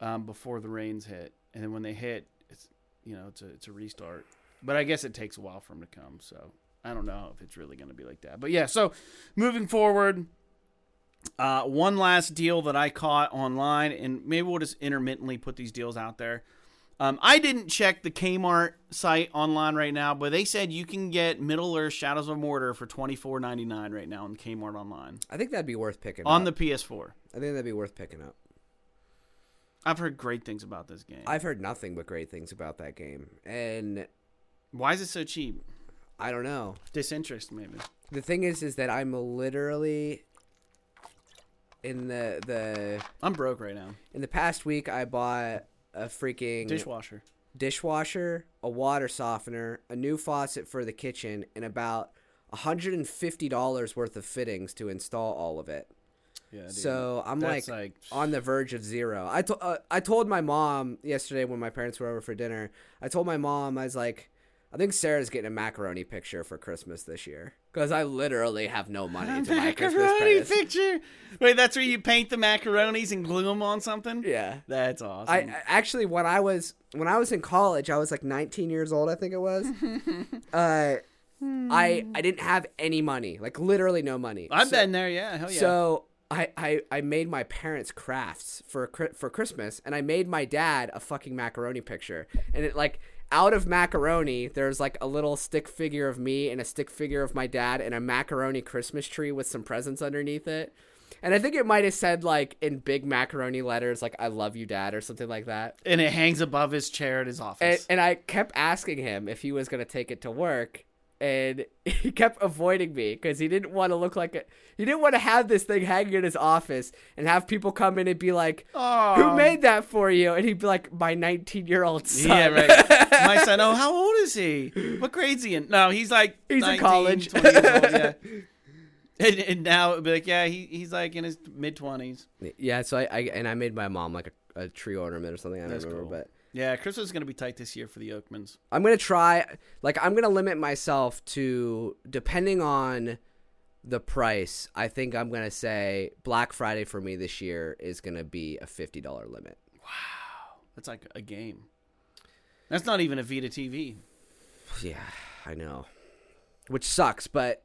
um, before the rains hit, and then when they hit, it's you know it's a it's a restart. But I guess it takes a while for them to come. So I don't know if it's really going to be like that. But yeah, so moving forward. Uh, one last deal that I caught online, and maybe we'll just intermittently put these deals out there. Um, I didn't check the Kmart site online right now, but they said you can get Middle Earth Shadows of Mordor for twenty four ninety nine right now on Kmart online I think that'd be worth picking on up. the PS4. I think that'd be worth picking up. I've heard great things about this game. I've heard nothing but great things about that game, and Why is it so cheap? I don't know. Disinterest, maybe. The thing is, is that I'm literally in the the I'm broke right now. in the past week. I bought a freaking Dishwasher. dishwasher, a water softener, a new faucet for the kitchen, and about $150 worth of fittings to install all of it. Yeah. dude. So I'm That's like, like- on the verge of zero. I to- uh, I told my mom yesterday when my parents were over for dinner. I told my mom I was like, I think Sarah's getting a macaroni picture for Christmas this year because I literally have no money to buy Christmas macaroni picture. Wait, that's where you paint the macaronis and glue them on something. Yeah. That's awesome. I I- actually when I was when I was in college, I was like 19 years old, I think it was. uh, I I didn't have any money, like literally no money. I've So- been there. Yeah. Hell yeah. So I, I, I made my parents crafts for for Christmas, and I made my dad a fucking macaroni picture, and it like out of macaroni, there's like a little stick figure of me and a stick figure of my dad, and a macaroni Christmas tree with some presents underneath it. And I think it might have said like in big macaroni letters, like "I love you, Dad" or something like that. and it hangs above his chair at his And, office. and I kept asking him if he was gonna take it to work, and he kept avoiding me because he didn't want to look like a he didn't want to have this thing hanging in his office and have people come in and be like. "Who made that for you?" And he'd be like, "My 19 year old son." yeah, right. My son. Oh, how old is he? What grade's he in? No, he's like He's in college. 20 old, yeah. And, and now it'd be like, yeah, he, he's like in his mid twenties. yeah. So I, I and I made my mom like a, a tree ornament or something. I don't That's remember, cool. but Yeah, Christmas is gonna be tight this year for the Oakmans. I'm gonna try. Like I'm gonna limit myself to depending on the price. I think I'm gonna say Black Friday for me this year is gonna be a fifty dollar limit. Wow. That's like a game. That's not even a Vita TV. Yeah, I know. Which sucks, but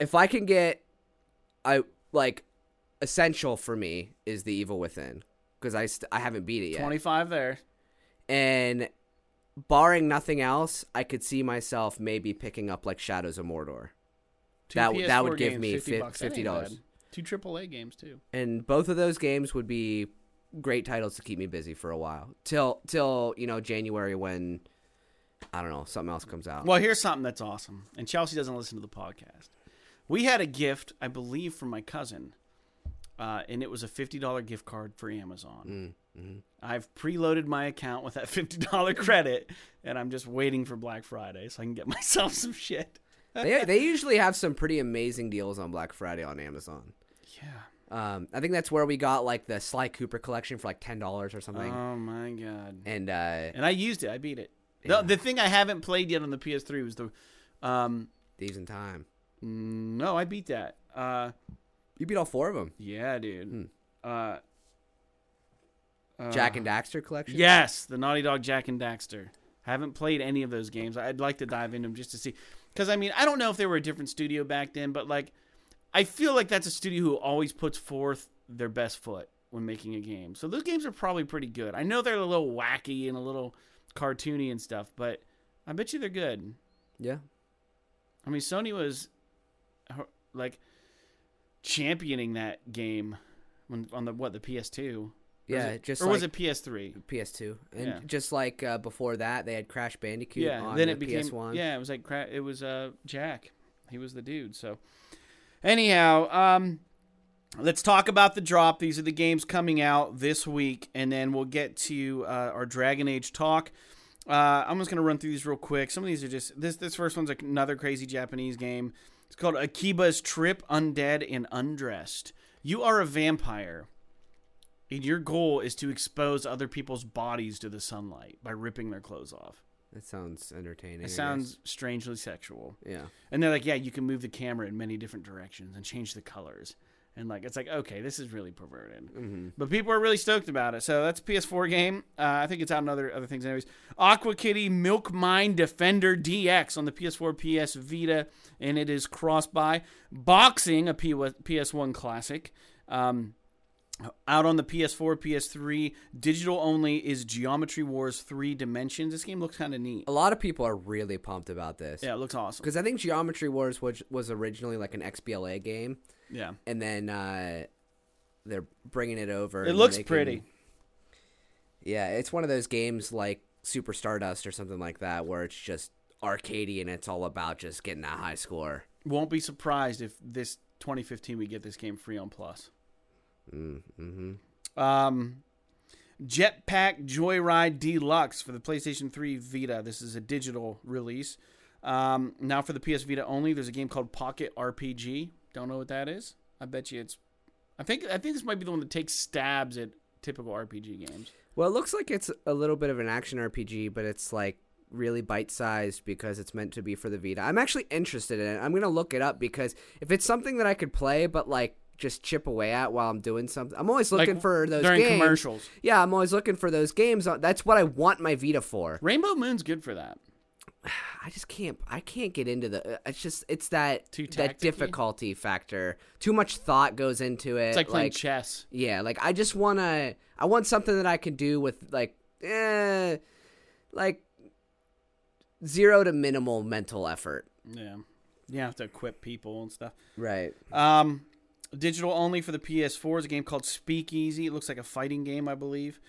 if I can get I like essential for me is The Evil Within because I st- I haven't beat it yet. Twenty five there. And barring nothing else, I could see myself maybe picking up like Shadows of Mordor. Two That- that PS4 would give me 50 fif- bucks. That ain't $50. Two AAA games too. And both of those games would be great titles to keep me busy for a while. Till till, you know, January when I don't know, something else comes out. Well, here's something that's awesome. And Chelsea doesn't listen to the podcast. We had a gift, I believe, from my cousin, uh, and it was a fifty dollar gift card for Amazon. I've preloaded my account with that fifty dollar credit, and I'm just waiting for Black Friday so I can get myself some shit. they they usually have some pretty amazing deals on Black Friday on Amazon. Yeah. Um, I think that's where we got like the Sly Cooper collection for like ten dollars or something. Oh my god. and uh, And I used it. I beat it. Yeah. The, the thing I haven't played yet on the PS3 was the. Um, Thieves in Time. no, I beat that. Uh, You beat all four of them. yeah, dude. Uh, Jak and Daxter collection. Yes, the Naughty Dog Jak and Daxter. I Haven't played any of those games. I'd like to dive into them just to see. Because, I mean, I don't know if they were a different studio back then, but, like, I feel like that's a studio who always puts forth their best foot when making a game. So those games are probably pretty good. I know they're a little wacky and a little cartoony and stuff, but I bet you they're good. Yeah. I mean, Sony was, uh, like, championing that game when, on the, what, the PS2? Or Yeah, was it- just or was it PS3? PS2, and Yeah. just like uh, before that, they had Crash Bandicoot. yeah on then the it became PS1. yeah it was like it was uh Jak he was the dude so anyhow um let's talk about the drop. These are the games coming out this week, and then we'll get to uh, our Dragon Age talk. Uh, I'm just gonna run through these real quick. Some of these are just this. This first one's like another crazy Japanese game. It's called Akiba's Trip: Undead and Undressed. You are a vampire, and your goal is to expose other people's bodies to the sunlight by ripping their clothes off. That sounds entertaining. It sounds strangely sexual. Yeah. And they're like, yeah, you can move the camera in many different directions and change the colors. And like, it's like, okay, this is really perverted. Mm-hmm. But people are really stoked about it. So that's a PS4 game. Uh, I think it's out in other other things, anyways. Aqua Kitty Milk Mine Defender DX on the PS4, PS Vita, and it is cross buy Boxing, a P- PS1 classic. Um, out on the PS4, PS3, digital only is Geometry Wars Three Dimensions. This game looks kind of neat. A lot of people are really pumped about this. Yeah, it looks awesome. Because I think Geometry Wars was was originally like an XBLA game, Yeah, and then uh, they're bringing it over. it looks pretty. Yeah, it's one of those games like Super Stardust or something like that, where it's just arcadey and it's all about just getting that high score. Won't be surprised if this 2015 we get this game free on Plus. Mm-hmm. Um, Jetpack Joyride Deluxe for the PlayStation 3 Vita. This is a digital release. Um, now for the PS Vita only, there's a game called Pocket RPG. Don't know what that is. I bet you it's. I think I think this might be the one that takes stabs at typical RPG games. Well, it looks like it's a little bit of an action RPG, but it's like really bite sized because it's meant to be for the Vita. I'm actually interested in it. I'm gonna look it up because if it's something that I could play, but like just chip away at while I'm doing something, I'm always looking Like, for those during games. commercials. Yeah, I'm always looking for those games. That's what I want my Vita for. Rainbow Moon's good for that. I just can't. I can't get into the. It's just. It's that Too that difficulty factor. Too much thought goes into it. It's like playing like, chess. Yeah, like I just wanna. I want something that I can do with like, eh, like zero to minimal mental effort. Yeah, you have to equip people and stuff. Right. Um, digital only for the PS4 is a game called Speakeasy. It looks like a fighting game, I believe,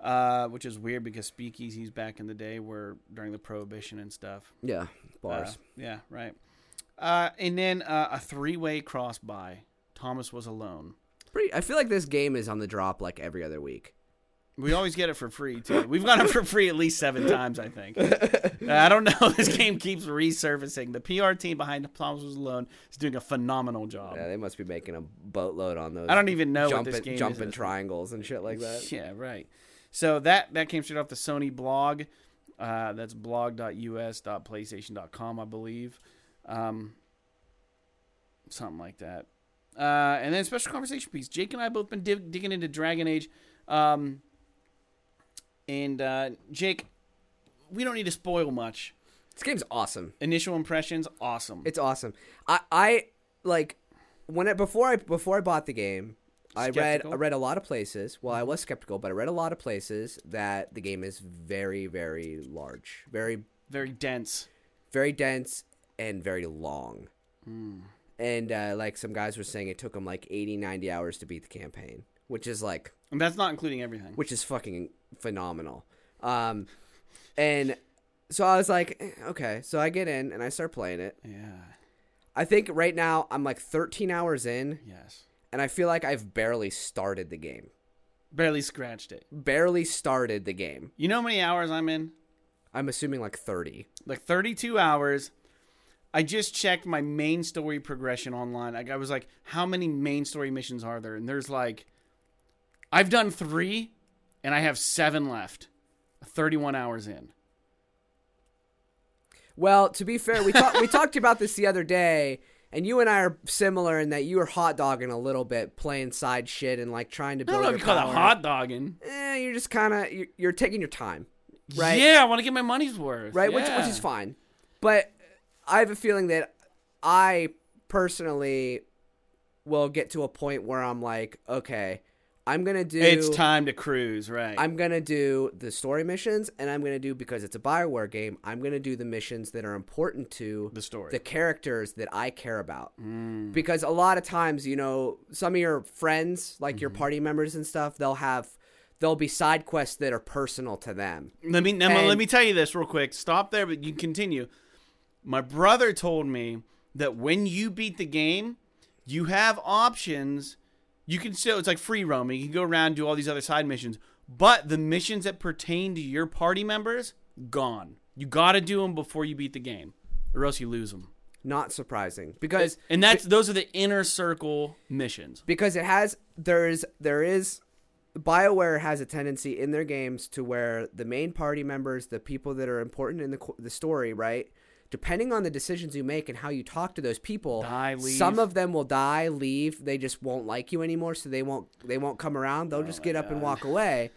uh, which is weird because Speakeasies back in the day were during the Prohibition and stuff. Yeah. Uh, Bars. yeah, right. Uh, and then uh, a three-way cross buy. Thomas was alone. Pretty. I feel like this game is on the drop like every other week. We always get it for free too. We've got it for free at least seven times, I think. Uh, I don't know. This game keeps resurfacing. The PR team behind Thomas was alone is doing a phenomenal job. Yeah, they must be making a boatload on those. I don't even know what jumping, this game is. jumping triangles and shit like that. Yeah, right. So that that came straight off the Sony blog. Uh, that's blog.us.playstation.com, I believe. Um, something like that. Uh, and then special conversation piece. Jake and I both been dig- digging into Dragon Age. Um, and uh, Jake, we don't need to spoil much. This game's awesome. Initial impressions, awesome. It's awesome. I I like when it before I before I bought the game, I read I read a lot of places. Well, I was skeptical, but I read a lot of places that the game is very very large, very Very dense. very dense and very long. And uh, like some guys were saying it took them like 80 90 hours to beat the campaign, which is like And that's not including everything. which is fucking phenomenal. Um and so I was like, eh, okay, so I get in and I start playing it. Yeah. I think right now I'm like 13 hours in Yes. and I feel like I've barely started the game. Barely scratched it. Barely started the game. You know how many hours I'm in? I'm assuming like 30. like 32 hours. I just checked my main story progression online. Like I was like, how many main story missions are there? And there's like, I've done three, and I have seven left. 31 hours in. Well, to be fair, we talked we talked about this the other day, and you and I are similar in that you were hot dogging a little bit, playing side shit and like trying to I build. don't know if you call hot dogging. Eh, you're just kind of you're, you're taking your time, right? Yeah, I want to get my money's worth. right? Which which is fine, but I have a feeling that I personally will get to a point where I'm like, okay, I'm gonna do. It's time to cruise, right? I'm gonna do the story missions, and I'm gonna do because it's a Bioware game. I'm gonna do the missions that are important to The story. the characters that I care about. Mm. Because a lot of times, you know, some of your friends, like Mm-hmm. your party members and stuff, they'll have there'll be side quests that are personal to them. Let me now, And- let me tell you this real quick. Stop there, but you continue. My brother told me that when you beat the game, you have options you can still it's like free roaming. You can go around and do all these other side missions, but the missions that pertain to your party members gone. You got to do them before you beat the game, or else you lose them. Not surprising because And that's those are the inner circle missions. because it has there is there is BioWare has a tendency in their games to where the main party members, the people that are important in the the story, right? Depending on the decisions you make and how you talk to those people, Die, some of them will die, leave. They just won't like you anymore, so they won't they won't come around. They'll oh just get up and walk away.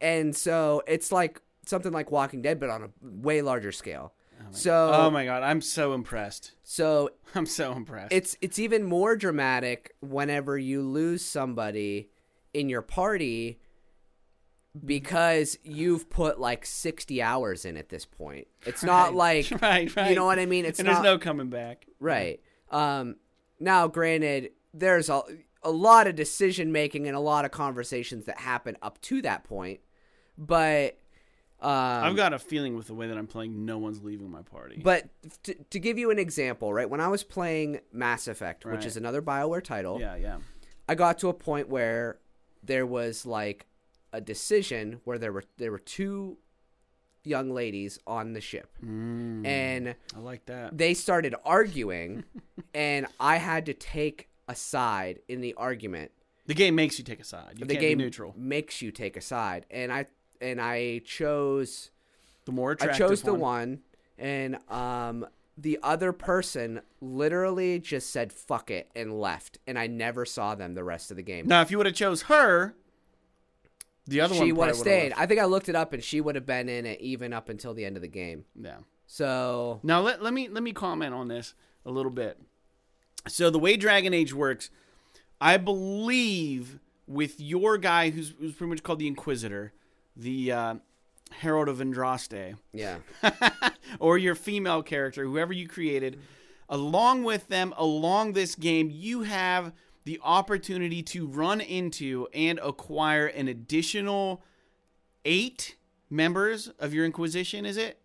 And so it's like something like Walking Dead, but on a way larger scale. Oh so Oh my god, I'm so impressed. so I'm so impressed. it's it's even more dramatic whenever you lose somebody in your party because you've put like 60 hours in at this point. It's not like right, right. you know what I mean? It's and not there's no coming back. right. Um now granted there's a a lot of decision making and a lot of conversations that happen up to that point. But um I've got a feeling with the way that I'm playing, no one's leaving my party. but to, to give you an example, right? When I was playing Mass Effect, which is another BioWare title, yeah, yeah. I got to a point where there was like a decision where there were there were two young ladies on the ship Mm, and I like that. they started arguing and I had to take a side in the argument. The game makes you take a side. You the can't game be neutral. makes you take a side and I and I chose The more I chose the one. one and um the other person literally just said fuck it and left and I never saw them the rest of the game. Now, if you would have chose her, the other one she would have stayed. I think I looked it up, and she would have been in it even up until the end of the game. Yeah. So Now let, let me let me comment on this a little bit. So the way Dragon Age works, I believe with your guy who's who's pretty much called the Inquisitor, the uh, Herald of Andraste, yeah, or your female character, whoever you created, along with them, along this game, you have the opportunity to run into and acquire an additional eight members of your Inquisition. Is it?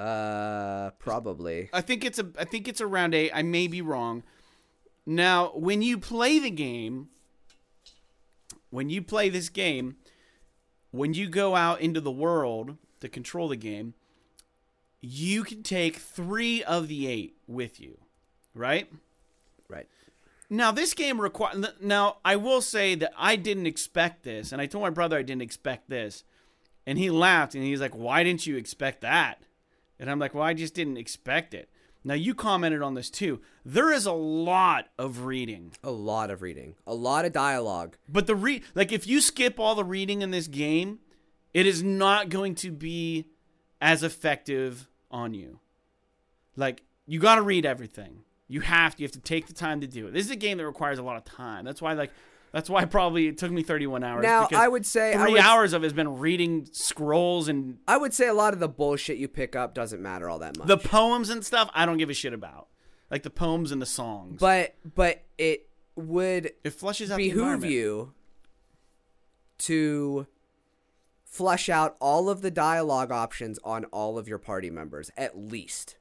uh, probably. I think it's a I think it's around eight. I may be wrong. Now, when you play the game, when you play this game, when you go out into the world to control the game, you can take three of the eight with you, right? Right. Now this game require. Now I will say that I didn't expect this, and I told my brother I didn't expect this, and he laughed and he's like, "Why didn't you expect that?" And I'm like, "Well, I just didn't expect it." Now you commented on this too. There is a lot of reading, A lot of reading, a lot of dialogue. but the re like if you skip all the reading in this game, it is not going to be as effective on you. Like you got to read everything. You have to. You have to take the time to do it. This is a game that requires a lot of time. That's why like that's why probably it took me 31 hours. Now, I would say three would, hours of it has been reading scrolls and I would say a lot of the bullshit you pick up doesn't matter all that much. the poems and stuff. I don't give a shit about. Like the poems and the songs. but but it would it flushes out behoove you to flush out all of the dialogue options on all of your party members at least.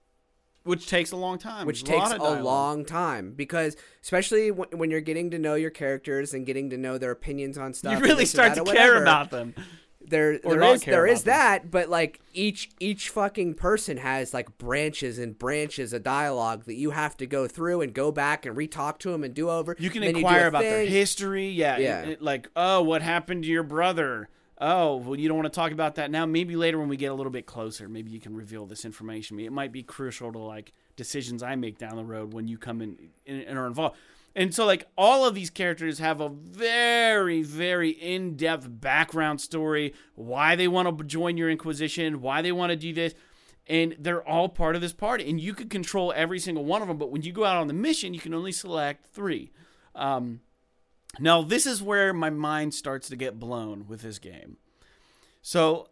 Which takes a long time. which There's takes a long time because especially when, when you're getting to know your characters and getting to know their opinions on stuff You really start to care about them. there or there is there is them. that but like each each fucking person has like branches and branches of dialogue that you have to go through and go back and re-talk to them and do over You can inquire about their history. Yeah. Yeah. it- it- like, oh, what happened to your brother? Oh, well, you don't want to talk about that now. Maybe later when we get a little bit closer, maybe you can reveal this information. It might be crucial to like decisions I make down the road when you come in and, are involved. And so, like, all of these characters have a very, very in depth background story, why they want to join your Inquisition, why they want to do this. And they're all part of this party. And you could control every single one of them. But when you go out on the mission, you can only select three. Um, now, this is where my mind starts to get blown with this game. So,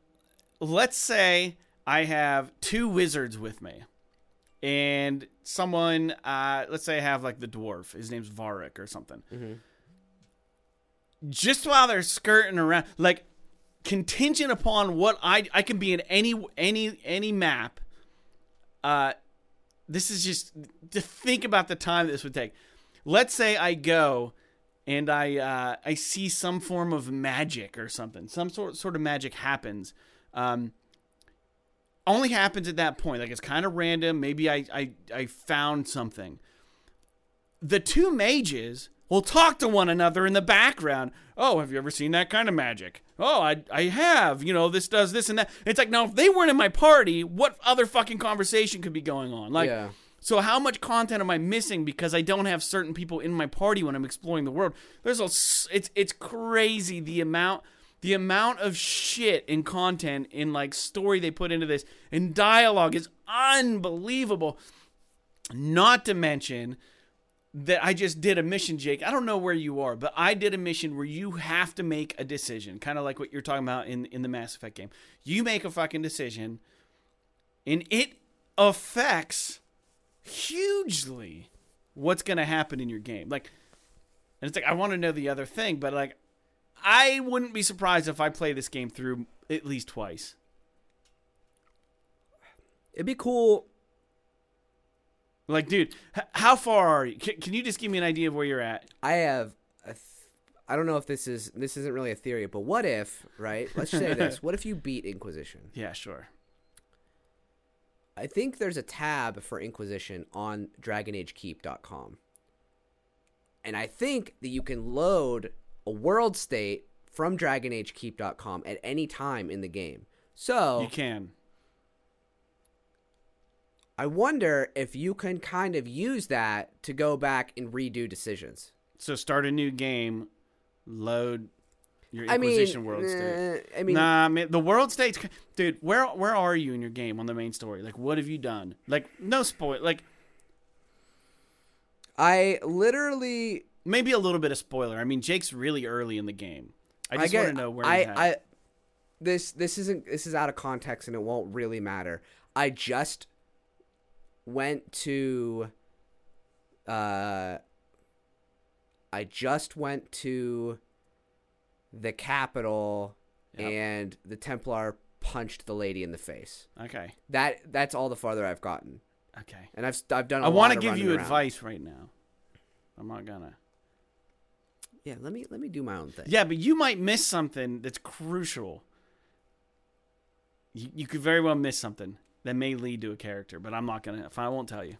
let's say I have two wizards with me, and someone, uh, let's say I have like the dwarf. His name's Varric or something. Just while they're skirting around, like contingent upon what I I can be in any any any map. Uh, this is just to think about the time this would take. let's say I go and I uh, I see some form of magic or something, some sort sort of magic happens. Um, only happens at that point. Like it's kind of random. Maybe I, I I found something. The two mages will talk to one another in the background. Oh, have you ever seen that kind of magic? Oh, I I have. You know, this does this and that. It's like now if they weren't in my party, what other fucking conversation could be going on? Like Yeah. So how much content am I missing because I don't have certain people in my party when I'm exploring the world? There's a it's it's crazy the amount the amount of shit in content in like story they put into this and dialogue is unbelievable. Not to mention that I just did a mission, Jake. I don't know where you are, but I did a mission where you have to make a decision, kind of like what you're talking about in in the Mass Effect game. You make a fucking decision, and it affects hugely what's going to happen in your game. Like, and it's like I want to know the other thing, but like, I wouldn't be surprised if I play this game through at least twice. It'd be cool. Like, dude, h- how far are you? Can, can you just give me an idea of where you're at? I have. A th- I don't know if this is this isn't really a theory, but what if right? Let's say this. What if you beat Inquisition? Yeah, sure. I think there's a tab for Inquisition on DragonAgeKeep.com. And I think that you can load a world state from DragonAgeKeep.com at any time in the game. So You can. I wonder if you can kind of use that to go back and redo decisions. So start a new game, load your I mean, Inquisition world state. I mean, nah, man, the world states, dude. Where where are you in your game on the main story? Like, what have you done? Like, no spoil. Like, I literally maybe a little bit of spoiler. I mean, Jake's really early in the game. I just get, want to know where I. I this this isn't this is out of context and it won't really matter. I just went to uh I just went to the Capitol Yep. and the Templar punched the lady in the face. okay, That that's all the farther I've gotten. okay. And I've I've done. I I want to give you advice right now. I'm not gonna. Yeah, let me let me do my own thing. Yeah, but you might miss something that's crucial. You, you could very well miss something that may lead to a character, but I'm not gonna. If I won't tell you.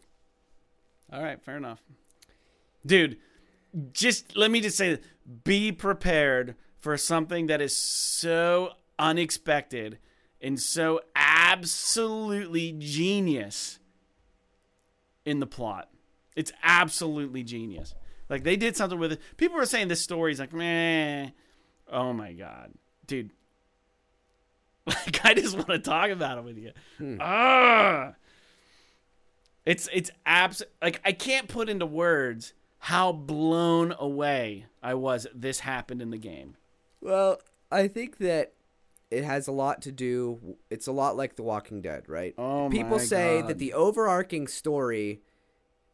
All right, fair enough, dude. Just let me just say, this. be prepared for something that is so unexpected and so absolutely genius in the plot. It's absolutely genius. Like they did something with it. People were saying this story is like, meh. Oh my god, dude. Like I just want to talk about it with you. Ah. It's it's abs like I can't put into words how blown away I was this happened in the game. Well, I think that it has a lot to do. It's a lot like The Walking Dead, right? Oh People my say God. that the overarching story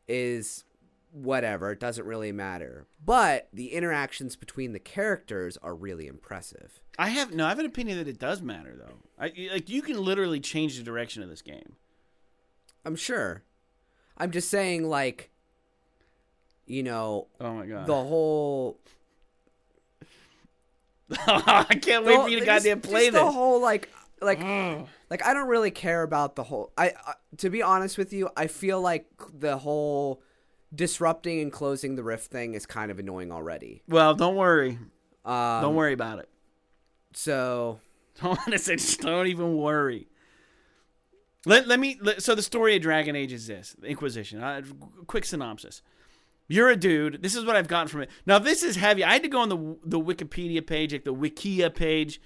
is whatever. It doesn't really matter. But the interactions between the characters are really impressive. I have no, I have an opinion that it does matter though. I like you can literally change the direction of this game. I'm sure. I'm just saying, like, you know, Oh my god. the whole. I can't wait for you to the- goddamn play just this. The whole like, like, Ugh. like I don't really care about the whole. I, I to be honest with you, I feel like the whole disrupting and closing the rift thing is kind of annoying already. Well, don't worry. Um, Don't worry about it. So Don't want just don't even worry. Let, let me let, so the story of Dragon Age is this Inquisition. Uh, quick synopsis. You're a dude. This is what I've gotten from it. Now this is heavy. I had to go on the the Wikipedia page, like the Wikia page,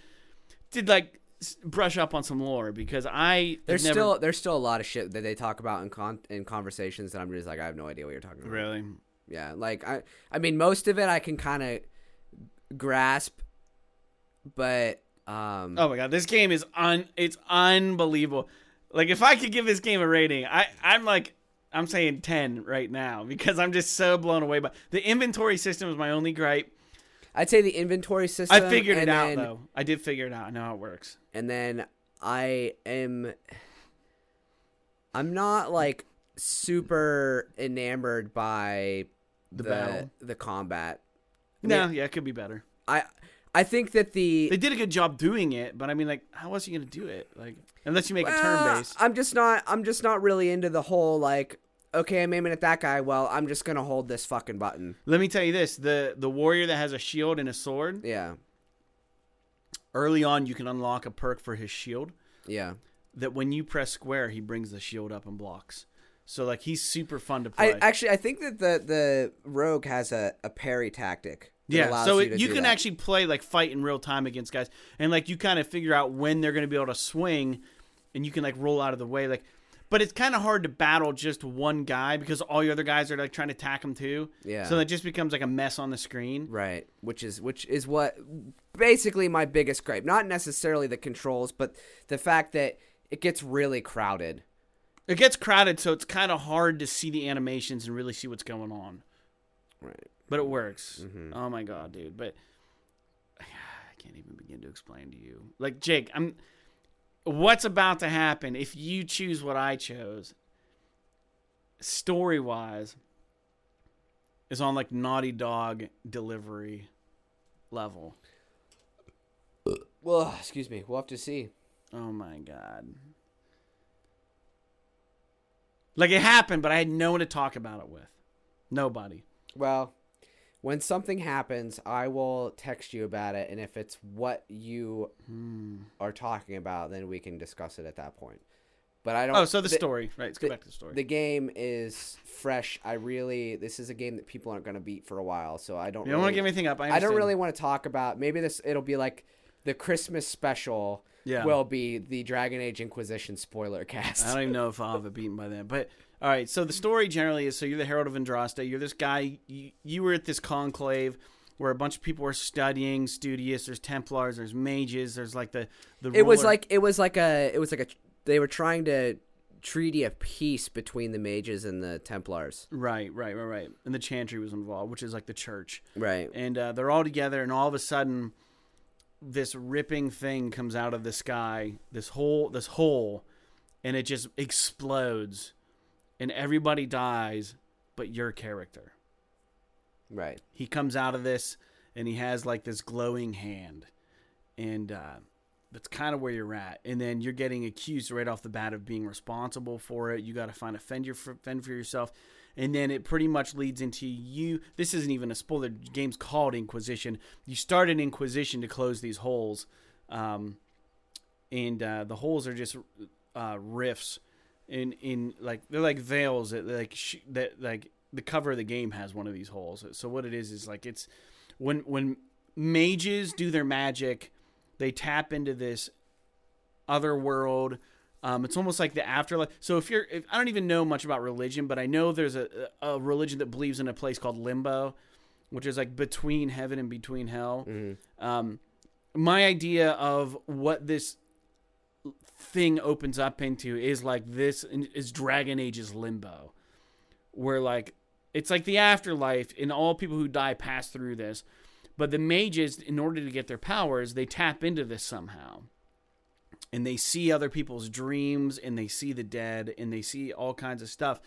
did like brush up on some lore because I there's never, still there's still a lot of shit that they talk about in con- in conversations that I'm just like I have no idea what you're talking about. really Yeah, like I I mean most of it I can kind of grasp, but um Oh my god, this game is un it's unbelievable. Like if I could give this game a rating, I I'm like I'm saying 10 right now because I'm just so blown away by the inventory system is my only gripe. I'd say the inventory system. I figured it out then- though. I did figure it out. I know how it works. and then I am I'm not like super enamored by the battle. the combat. I No, mean, yeah, it could be better. I I think that the They did a good job doing it, but I mean, like, how else are you gonna do it? Like, unless you make a turn Well, based. I'm just not. I'm just not really into the whole like. Okay, I'm aiming at that guy. Well, I'm just gonna hold this fucking button. Let me tell you this: the the warrior that has a shield and a sword. Yeah, Early on, you can unlock a perk for his shield. yeah. That when you press square, he brings the shield up and blocks. So like, he's super fun to play. I actually I think that the the rogue has a, a parry tactic. Yeah, so you, it, to you can that. actually play like fight in real time against guys, and like you kind of figure out when they're going to be able to swing, and you can like roll out of the way. Like, but it's kind of hard to battle just one guy because all your other guys are like trying to attack him too. Yeah. So it just becomes like a mess on the screen. Right, which is which is what basically my biggest gripe. Not necessarily the controls, but the fact that it gets really crowded. It gets crowded, so it's kind of hard to see the animations and really see what's going on. Right. But it works. Mm-hmm. Oh my god, dude! But I can't even begin to explain to you. Like Jake, I'm. What's about to happen if you choose what I chose? Story wise, is on like Naughty Dog delivery level. Well, excuse me. We'll have to see. Oh my god. Like it happened, but I had no one to talk about it with. Nobody. Well, when something happens, I will text you about it, and if it's what you Hmm. are talking about, then we can discuss it at that point. But I don't. Oh, so the, story. Right, let's go back to the story. The game is fresh. I really. This is a game that people aren't going to beat for a while, so I don't. you don't want to give anything up. I, I don't really want to talk about. Maybe this. It'll be like the Christmas special. Yeah. Will be the Dragon Age Inquisition spoiler cast. I don't even know if I'll have it beaten by then. But all right, so the story generally is: so you're the Herald of Andraste. You're this guy. You, you were at this conclave where a bunch of people were studying, studious. There's Templars. There's mages. There's like the the. it was like it was like a it was like a they were trying to treaty a peace between the mages and the Templars. right, right, right, right. And the chantry was involved, which is like the church. Right. and uh, they're all together, and all of a sudden, this ripping thing comes out of the sky, this whole this hole, and it just explodes, and everybody dies, but your character. Right. He comes out of this, and he has like this glowing hand, and uh, that's kind of where you're at. And then you're getting accused right off the bat of being responsible for it. You got to find a fend, your, fend for yourself. And then it pretty much leads into you. This isn't even a spoiler. The game's called Inquisition. You start an Inquisition to close these holes, um, and uh, the holes are just uh, rifts in in like they're like veils that like sh- that like the cover of the game has one of these holes. So what it is is like it's when when mages do their magic, they tap into this other world. Um, it's almost like the afterlife. So if you're, if, I don't even know much about religion, but I know there's a, a religion that believes in a place called limbo, which is like between heaven and between hell. Um, my idea of what this thing opens up into is like this is Dragon Age's limbo, where like it's like the afterlife, and all people who die pass through this. But the mages, in order to get their powers, they tap into this somehow. And they see other people's dreams, and they see the dead, and they see all kinds of stuff.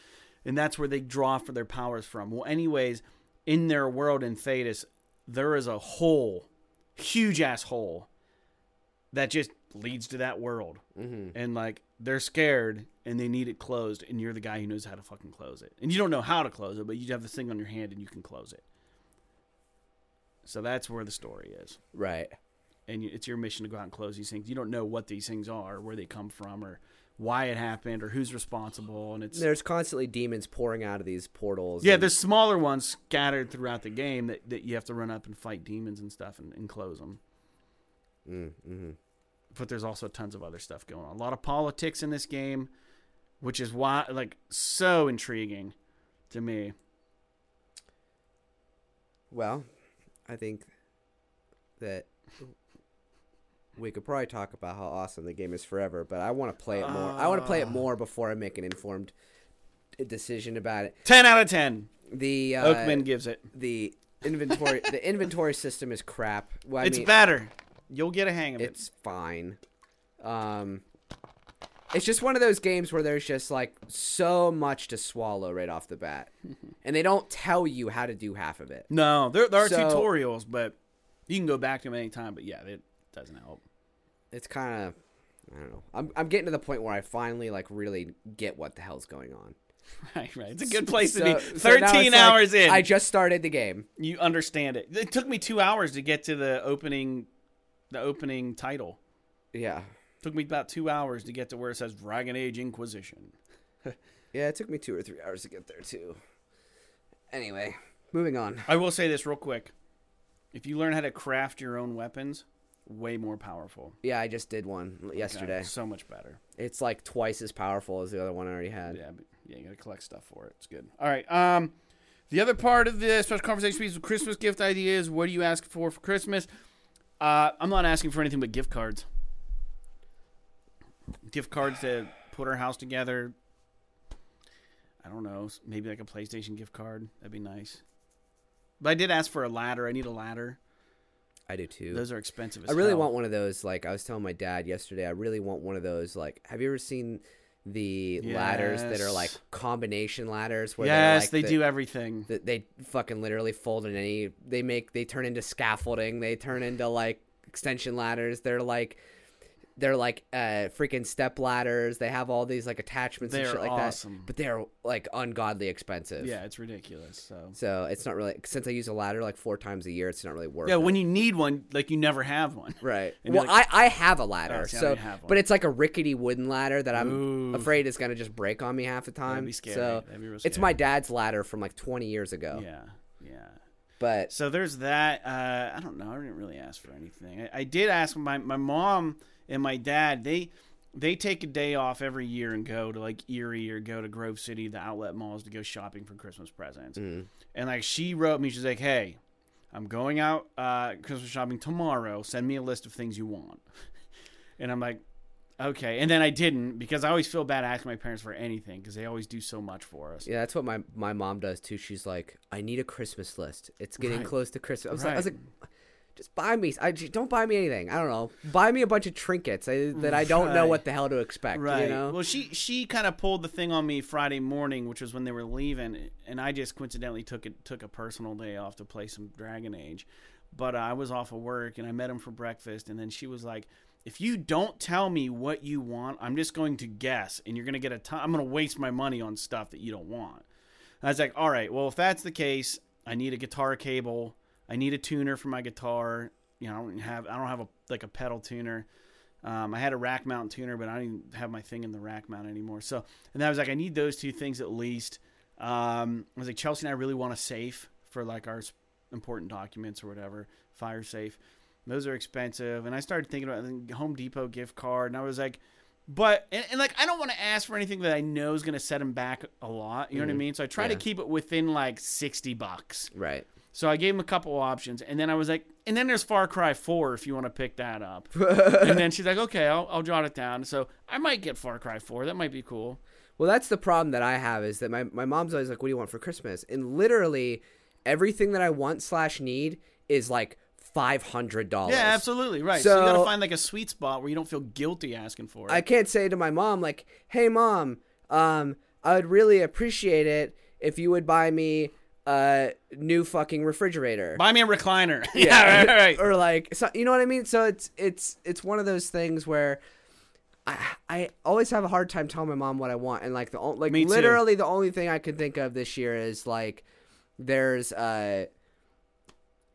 And that's where they draw for their powers from. Well, anyways, in their world in Thedas, there is a hole, huge ass hole, that just leads to that world. Mm-hmm. And like, they're scared, and they need it closed, and you're the guy who knows how to fucking close it. And you don't know how to close it, but you have this thing on your hand, and you can close it. So that's where the story is. Right. And it's your mission to go out and close these things. You don't know what these things are, where they come from, or why it happened, or who's responsible. And it's There's constantly demons pouring out of these portals. yeah, and- there's smaller ones scattered throughout the game that, that you have to run up and fight demons and stuff and, and close them. Mm, mhm. But there's also tons of other stuff going on. A lot of politics in this game, which is why like so intriguing to me. Well, I think that we could probably talk about how awesome the game is forever, but I want to play it more. I want to play it Ah. more before I make an informed decision about it. Ten out of ten. The uh, Oakman gives it. the inventory the inventory system is crap. Well, it's mean, better. You'll get a hang of it. it's fine. Um, it's just one of those games where there's just like so much to swallow right off the bat, and they don't tell you how to do half of it. No, there, there are So- tutorials, but you can go back to them anytime. But yeah, it doesn't help. It's kind of I don't know. I'm I'm getting to the point where I finally like really get what the hell's going on. Right, right. It's a good place So- to be. so Thirteen like, hours in, I just started the game. you understand it. It took me two hours to get to the opening, the opening title. Yeah. took me about two hours to get to where it says Dragon Age Inquisition. Yeah, it took me two or three hours to get there too. Anyway, moving on. I will say this real quick: if you learn how to craft your own weapons, way more powerful. Yeah, I just did one yesterday. Okay, so much better. It's like twice as powerful as the other one I already had. Yeah, but yeah, you gotta collect stuff for it. It's good. All right. Um, the other part of the special conversation piece with Christmas gift ideas. What do you ask for for Christmas? Uh, I'm not asking for anything but gift cards. Gift cards to put our house together. I don't know, maybe like a PlayStation gift card. That'd be nice. But I did ask for a ladder. I need a ladder. I do too. Those are expensive. As I really hell. want one of those. Like I was telling my dad yesterday, I really want one of those. Like, have you ever seen the ladders that are like combination ladders? Where Yes, like, they the- do everything. that they fucking literally fold in any they make they turn into scaffolding they turn into like extension ladders they're like they're like uh freaking step ladders they have all these like attachments and They're shit like awesome. that but they're like ungodly expensive Yeah, it's ridiculous. So so it's not really since i use a ladder like four times a year it's not really worth yeah, it when you need one, like you never have one. Right. And well, you're like- I, I have a ladder, Oh, see, I so don't have one. but it's like a rickety wooden ladder that I'm Ooh. afraid is gonna just break on me half the time. be scary. So That'd be real it's scary. my dad's ladder from like 20 years ago. Yeah, yeah. But So there's that. Uh, I don't know. I didn't really ask for anything. I, I did ask my my mom and my dad. They they take a day off every year and go to like Erie or go to Grove City, the outlet malls, to go shopping for Christmas presents. Mm. And like she wrote me, she's like, "Hey, I'm going out uh, Christmas shopping tomorrow. Send me a list of things you want." And I'm like, "Okay." And then I didn't because I always feel bad asking my parents for anything because they always do so much for us. yeah, that's what my my mom does too. She's like, I need a Christmas list. It's getting Right. close to Christmas. I was, like, I was like, just buy me. I don't buy me anything. I don't know. Buy me a bunch of trinkets I, that I don't know what the hell to expect. Right. You know. Well, she she kind of pulled the thing on me Friday morning, which was when they were leaving, and I just coincidentally took it took a personal day off to play some Dragon Age. But uh, I was off of work and I met him for breakfast, and then she was like, "If you don't tell me what you want, I'm just going to guess, and you're going to get a ton. I'm going to waste my money on stuff that you don't want." And I was like, "All right, well, if that's the case, I need a guitar cable. I need a tuner for my guitar. You know, I don't have I don't have a like a pedal tuner." Um, I had a rack mount tuner, but I don't even have my thing in the rack mount anymore. So, and I was like, I need those two things at least. Um, I was like, Chelsea and I really want a safe for like our important documents or whatever, fire safe. Those are expensive. And I started thinking about the Home Depot gift card, and I was like, but and, and like I don't want to ask for anything that I know is going to set them back a lot. You know what I mean? So I try to keep it within like sixty bucks. Right. So I gave him a couple options, and then I was like, and then there's Far Cry 4 if you want to pick that up. and then she's like, okay, I'll, I'll jot it down. So I might get Far Cry 4. That might be cool. Well, that's the problem that I have is that my, my mom's always like, "What do you want for Christmas?" And literally, everything that I want slash need is like five hundred dollars. Yeah, absolutely right. So, you gotta find like a sweet spot where you don't feel guilty asking for it. I can't say to my mom like, "Hey, mom, um, I'd really appreciate it if you would buy me a new fucking refrigerator." Buy me a recliner. yeah, right, right. or like, so, you know what I mean? So it's it's it's one of those things where. I, I always have a hard time telling my mom what I want, and like the like Me too. literally the only thing I can think of this year is like there's uh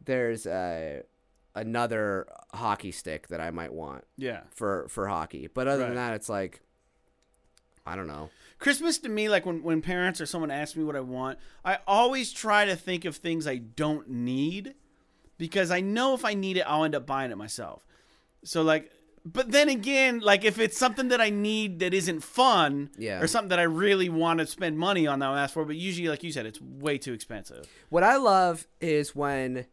there's uh another hockey stick that I might want Yeah. for for hockey, but other than that, it's like I don't know. Christmas to me, like when, when parents or someone asks me what I want, I always try to think of things I don't need because I know if I need it, I'll end up buying it myself. So, like, but then again, like if it's something that I need that isn't fun Yeah. or something that I really want to spend money on, that I'll ask for. But usually, like you said, it's way too expensive. What I love is when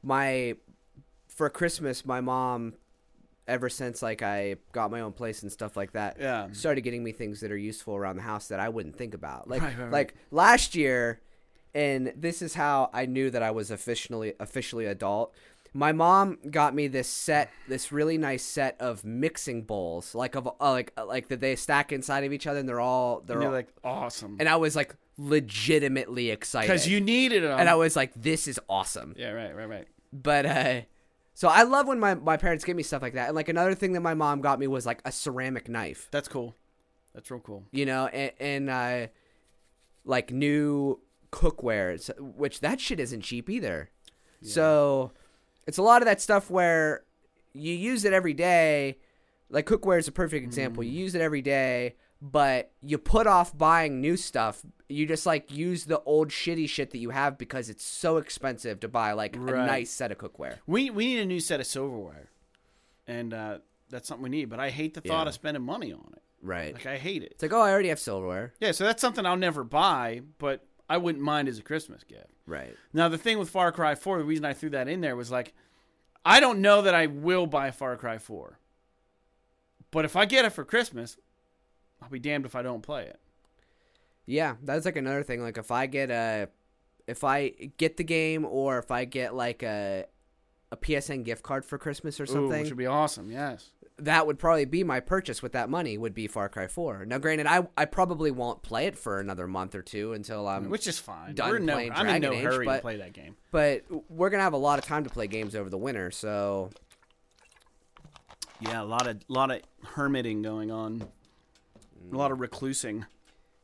my for Christmas, my mom, ever since like I got my own place and stuff like that, Yeah. started getting me things that are useful around the house that I wouldn't think about. Like Right, right, right. like last year, and this is how I knew that I was officially officially adult. my mom got me this set, this really nice set of mixing bowls, like of uh, like uh, like that they stack inside of each other, and they're all they're all, like awesome and I was like legitimately excited because you needed it. and I was like, this is awesome. yeah, right, right, right. But uh, so I love when my my parents give me stuff like that. And like another thing that my mom got me was like a ceramic knife, That's cool. That's real cool. you know, and, and uh, like new cookware, which that shit isn't cheap either. So it's a lot of that stuff where you use it every day. Like cookware is a perfect example. You use it every day, but you put off buying new stuff. You just like use the old shitty shit that you have because it's so expensive to buy like a nice set of cookware. We we need a new set of silverware, and uh, that's something we need. But I hate the thought Yeah. of spending money on it. Right. Like I hate it. It's like, oh, I already have silverware. Yeah, so that's something I'll never buy, but I wouldn't mind as a Christmas gift. Right. Now the thing with Far Cry 4, the reason I threw that in there was like, I don't know that I will buy Far Cry 4, but if I get it for Christmas, I'll be damned if I don't play it. Yeah, that's like another thing. Like if I get a, if I get the game, or if I get like a, a PSN gift card for Christmas or Ooh, something, which would be awesome. Yes. that would probably be my purchase with that money. Would be Far Cry Four. Now, granted, I I probably won't play it for another month or two until I'm. Which is fine. done We're no, playing I'm in no Age, hurry to play that game. but we're gonna have a lot of time to play games over the winter, so Yeah, a lot of lot of hermiting going on. A lot of reclusing.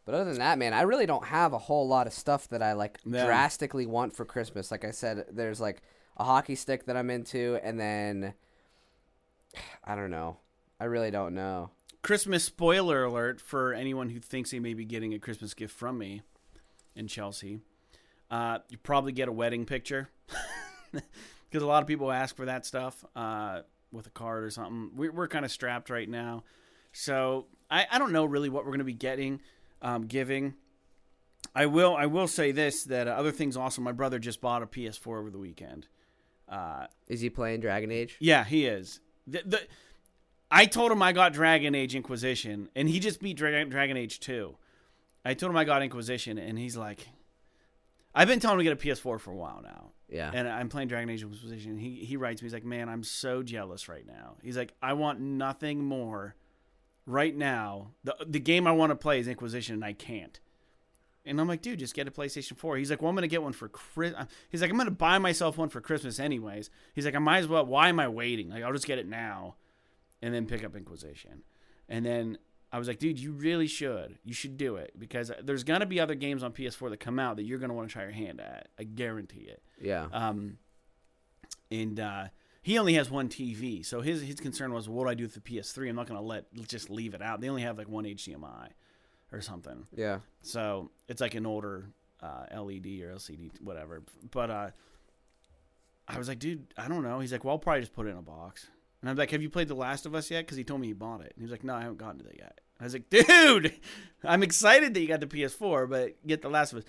But other than that, man, I really don't have a whole lot of stuff that I like Yeah. drastically want for Christmas. Like I said, there's like a hockey stick that I'm into, and then I don't know. I really don't know. Christmas spoiler alert for anyone who thinks they may be getting a Christmas gift from me in Chelsea. Uh, you probably get a wedding picture because a lot of people ask for that stuff uh, with a card or something. We're, we're kind of strapped right now, so I, I don't know really what we're going to be getting, um, giving. I will I will say this that uh, other things also. My brother just bought a PS4 over the weekend. Uh, Is he playing Dragon Age? yeah, he is. The, the, I told him I got Dragon Age Inquisition, and he just beat Dra- Dragon Age 2. I told him I got Inquisition, and he's like, I've been telling him to get a PS4 for a while now. Yeah. And I'm playing Dragon Age Inquisition. And he, he writes me, he's like, man, I'm so jealous right now. He's like, I want nothing more right now. The, the game I want to play is Inquisition, and I can't. And I'm like, dude, just get a PlayStation 4. He's like, well, I'm going to get one for Chris. He's like, I'm going to buy myself one for Christmas anyways. He's like, I might as well. Why am I waiting? Like, I'll just get it now and then pick up Inquisition. And then I was like, dude, you really should. You should do it because there's going to be other games on PS4 that come out that you're going to want to try your hand at. I guarantee it. Yeah. Um, and uh, he only has one TV, so his his concern was, what do I do with the PS3? I'm not going to let just leave it out. They only have like one HDMI or something, yeah. so it's like an older uh, LED or LCD, whatever. But uh, I was like, dude, I don't know. He's like, well, I'll probably just put it in a box. And I'm like, have you played The Last of Us yet? Because he told me he bought it. And he was like, no, I haven't gotten to that yet. I was like, dude, I'm excited that you got the PS4, but get The Last of Us.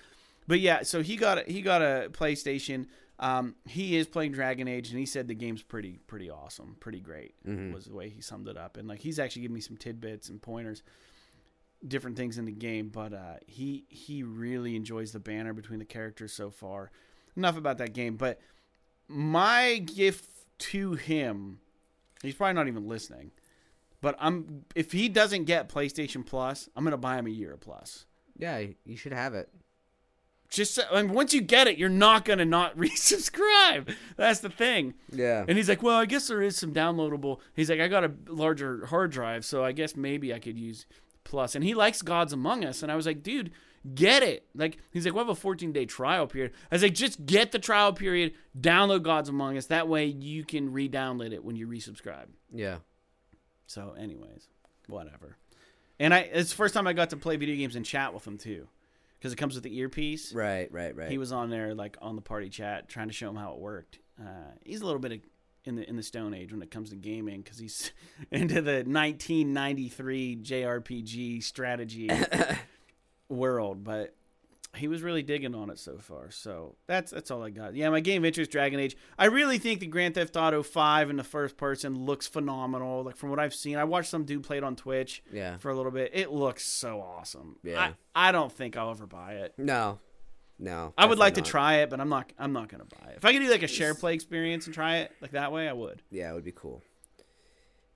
But yeah, so he got a, he got a PlayStation. Um, he is playing Dragon Age, and he said the game's pretty pretty awesome, pretty great. Was the way he summed it up, and like he's actually giving me some tidbits and pointers, different things in the game. But uh, he he really enjoys the banner between the characters so far. Enough about that game, but my gift to him, he's probably not even listening. But I'm if he doesn't get PlayStation Plus, I'm gonna buy him a year plus. Yeah. You should have it. Just I mean, once you get it, you're not gonna not resubscribe. That's the thing. Yeah. And he's like, "Well, I guess there is some downloadable." He's like, "I got a larger hard drive, so I guess maybe I could use Plus." And he likes Gods Among Us, and I was like, "Dude, get it!" Like he's like, "We have a 14 day trial period." I was like, "Just get the trial period, download Gods Among Us. That way you can re-download it when you resubscribe." Yeah. So, anyways, whatever. And I it's the first time I got to play video games and chat with him too, because it comes with the earpiece. Right. Right. Right. He was on there like on the party chat trying to show him how it worked. Uh, he's a little bit of, in the in the Stone Age when it comes to gaming because he's into the 1993 JRPG strategy world, but he was really digging on it so far. So that's that's all I got. Yeah, my game of interest Dragon Age. I really think the Grand Theft Auto 5 in the first person looks phenomenal. Like from what I've seen, I watched some dude play it on Twitch Yeah. for a little bit. It looks so awesome. Yeah. I, I don't think I'll ever buy it. No. No, I would like to try it, but I'm not. I'm not gonna buy it. If I could do like a share play experience and try it like that way, I would. Yeah, it would be cool.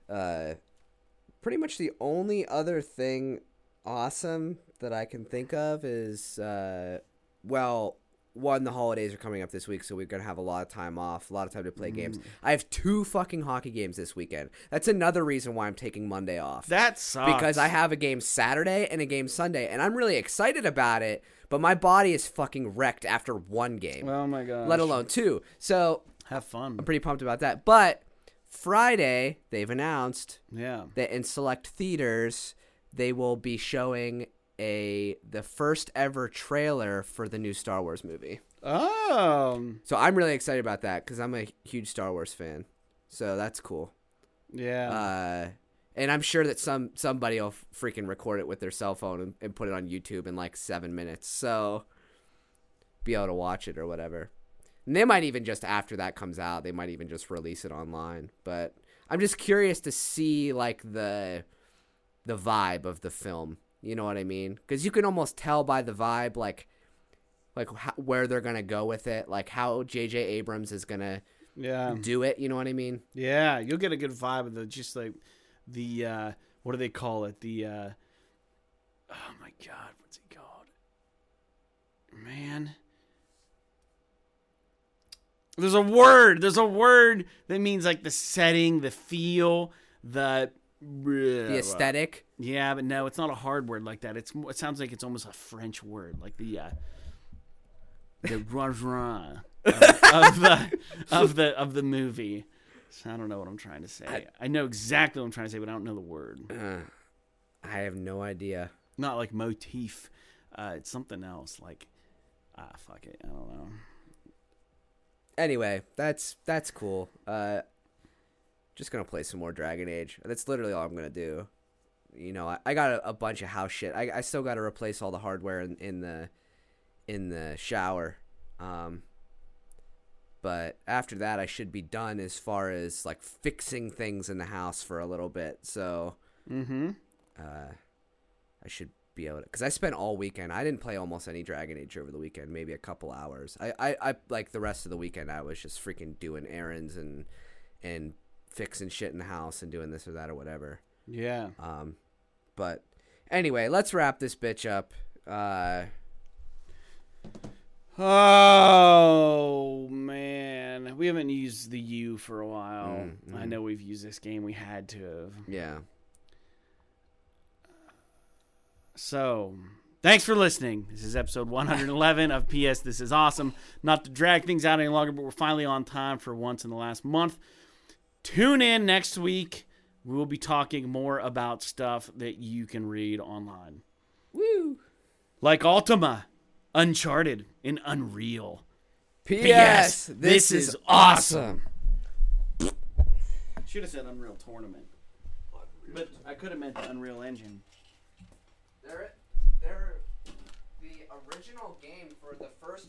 Uh, pretty much the only other thing awesome that I can think of is, uh, well, one, the holidays are coming up this week, so we're gonna have a lot of time off, a lot of time to play games. I have two fucking hockey games this weekend. That's another reason why I'm taking Monday off. That sucks. because I have a game Saturday and a game Sunday, and I'm really excited about it. But my body is fucking wrecked after one game, Oh my god. let alone two. So have fun. I'm pretty pumped about that. But Friday, they've announced Yeah. that in select theaters they will be showing a the first ever trailer for the new Star Wars movie. Oh. So I'm really excited about that because I'm a huge Star Wars fan. So that's cool. Yeah. Uh, and I'm sure that some somebody will freaking record it with their cell phone and, and put it on YouTube in like seven minutes. So be able to watch it or whatever. And they might even just after that comes out, they might even just release it online. But I'm just curious to see like the the vibe of the film. You know what I mean? Because you can almost tell by the vibe, like like how, where they're gonna go with it, like how J.J. Abrams is gonna yeah. do it. You know what I mean? Yeah. You'll get a good vibe of the just like the uh what do they call it? The uh oh my god, what's it called? Man. There's a word. There's a word that means like the setting, the feel, the The aesthetic. Yeah, but no, it's not a hard word like that. It's it sounds like it's almost a French word, like the uh, the rah of, of the of the of the movie. So I don't know what I'm trying to say. I, know exactly what I'm trying to say, but I don't know the word. Uh, I have no idea. Not like motif. Uh, it's something else. Like ah, fuck it. I don't know. Anyway, that's that's cool. Uh, just gonna play some more Dragon Age. That's literally all I'm gonna do. You know, I, I got a, a bunch of house shit. I, I still got to replace all the hardware in, in the in the shower. Um, but after that, I should be done as far as like fixing things in the house for a little bit. So Mm-hmm. uh, I should be able to because I spent all weekend. I didn't play almost any Dragon Age over the weekend, maybe a couple hours. I, I, I like the rest of the weekend. I was just freaking doing errands and and fixing shit in the house and doing this or that or whatever. Yeah. Um, but anyway, let's wrap this bitch up. Uh, Oh man, we haven't used the U for a while. Mm, I mm. know we've used this game. We had to have. yeah, So, thanks for listening. This is episode 111 of PS. This is awesome. Not to drag things out any longer, but we're finally on time for once in the last month. Tune in next week. We will be talking more about stuff that you can read online, woo. like Ultima, Uncharted, and Unreal. P.S. this is awesome. Should have said Unreal Tournament, but I could have meant the Unreal Engine. They're, they're the original game for the first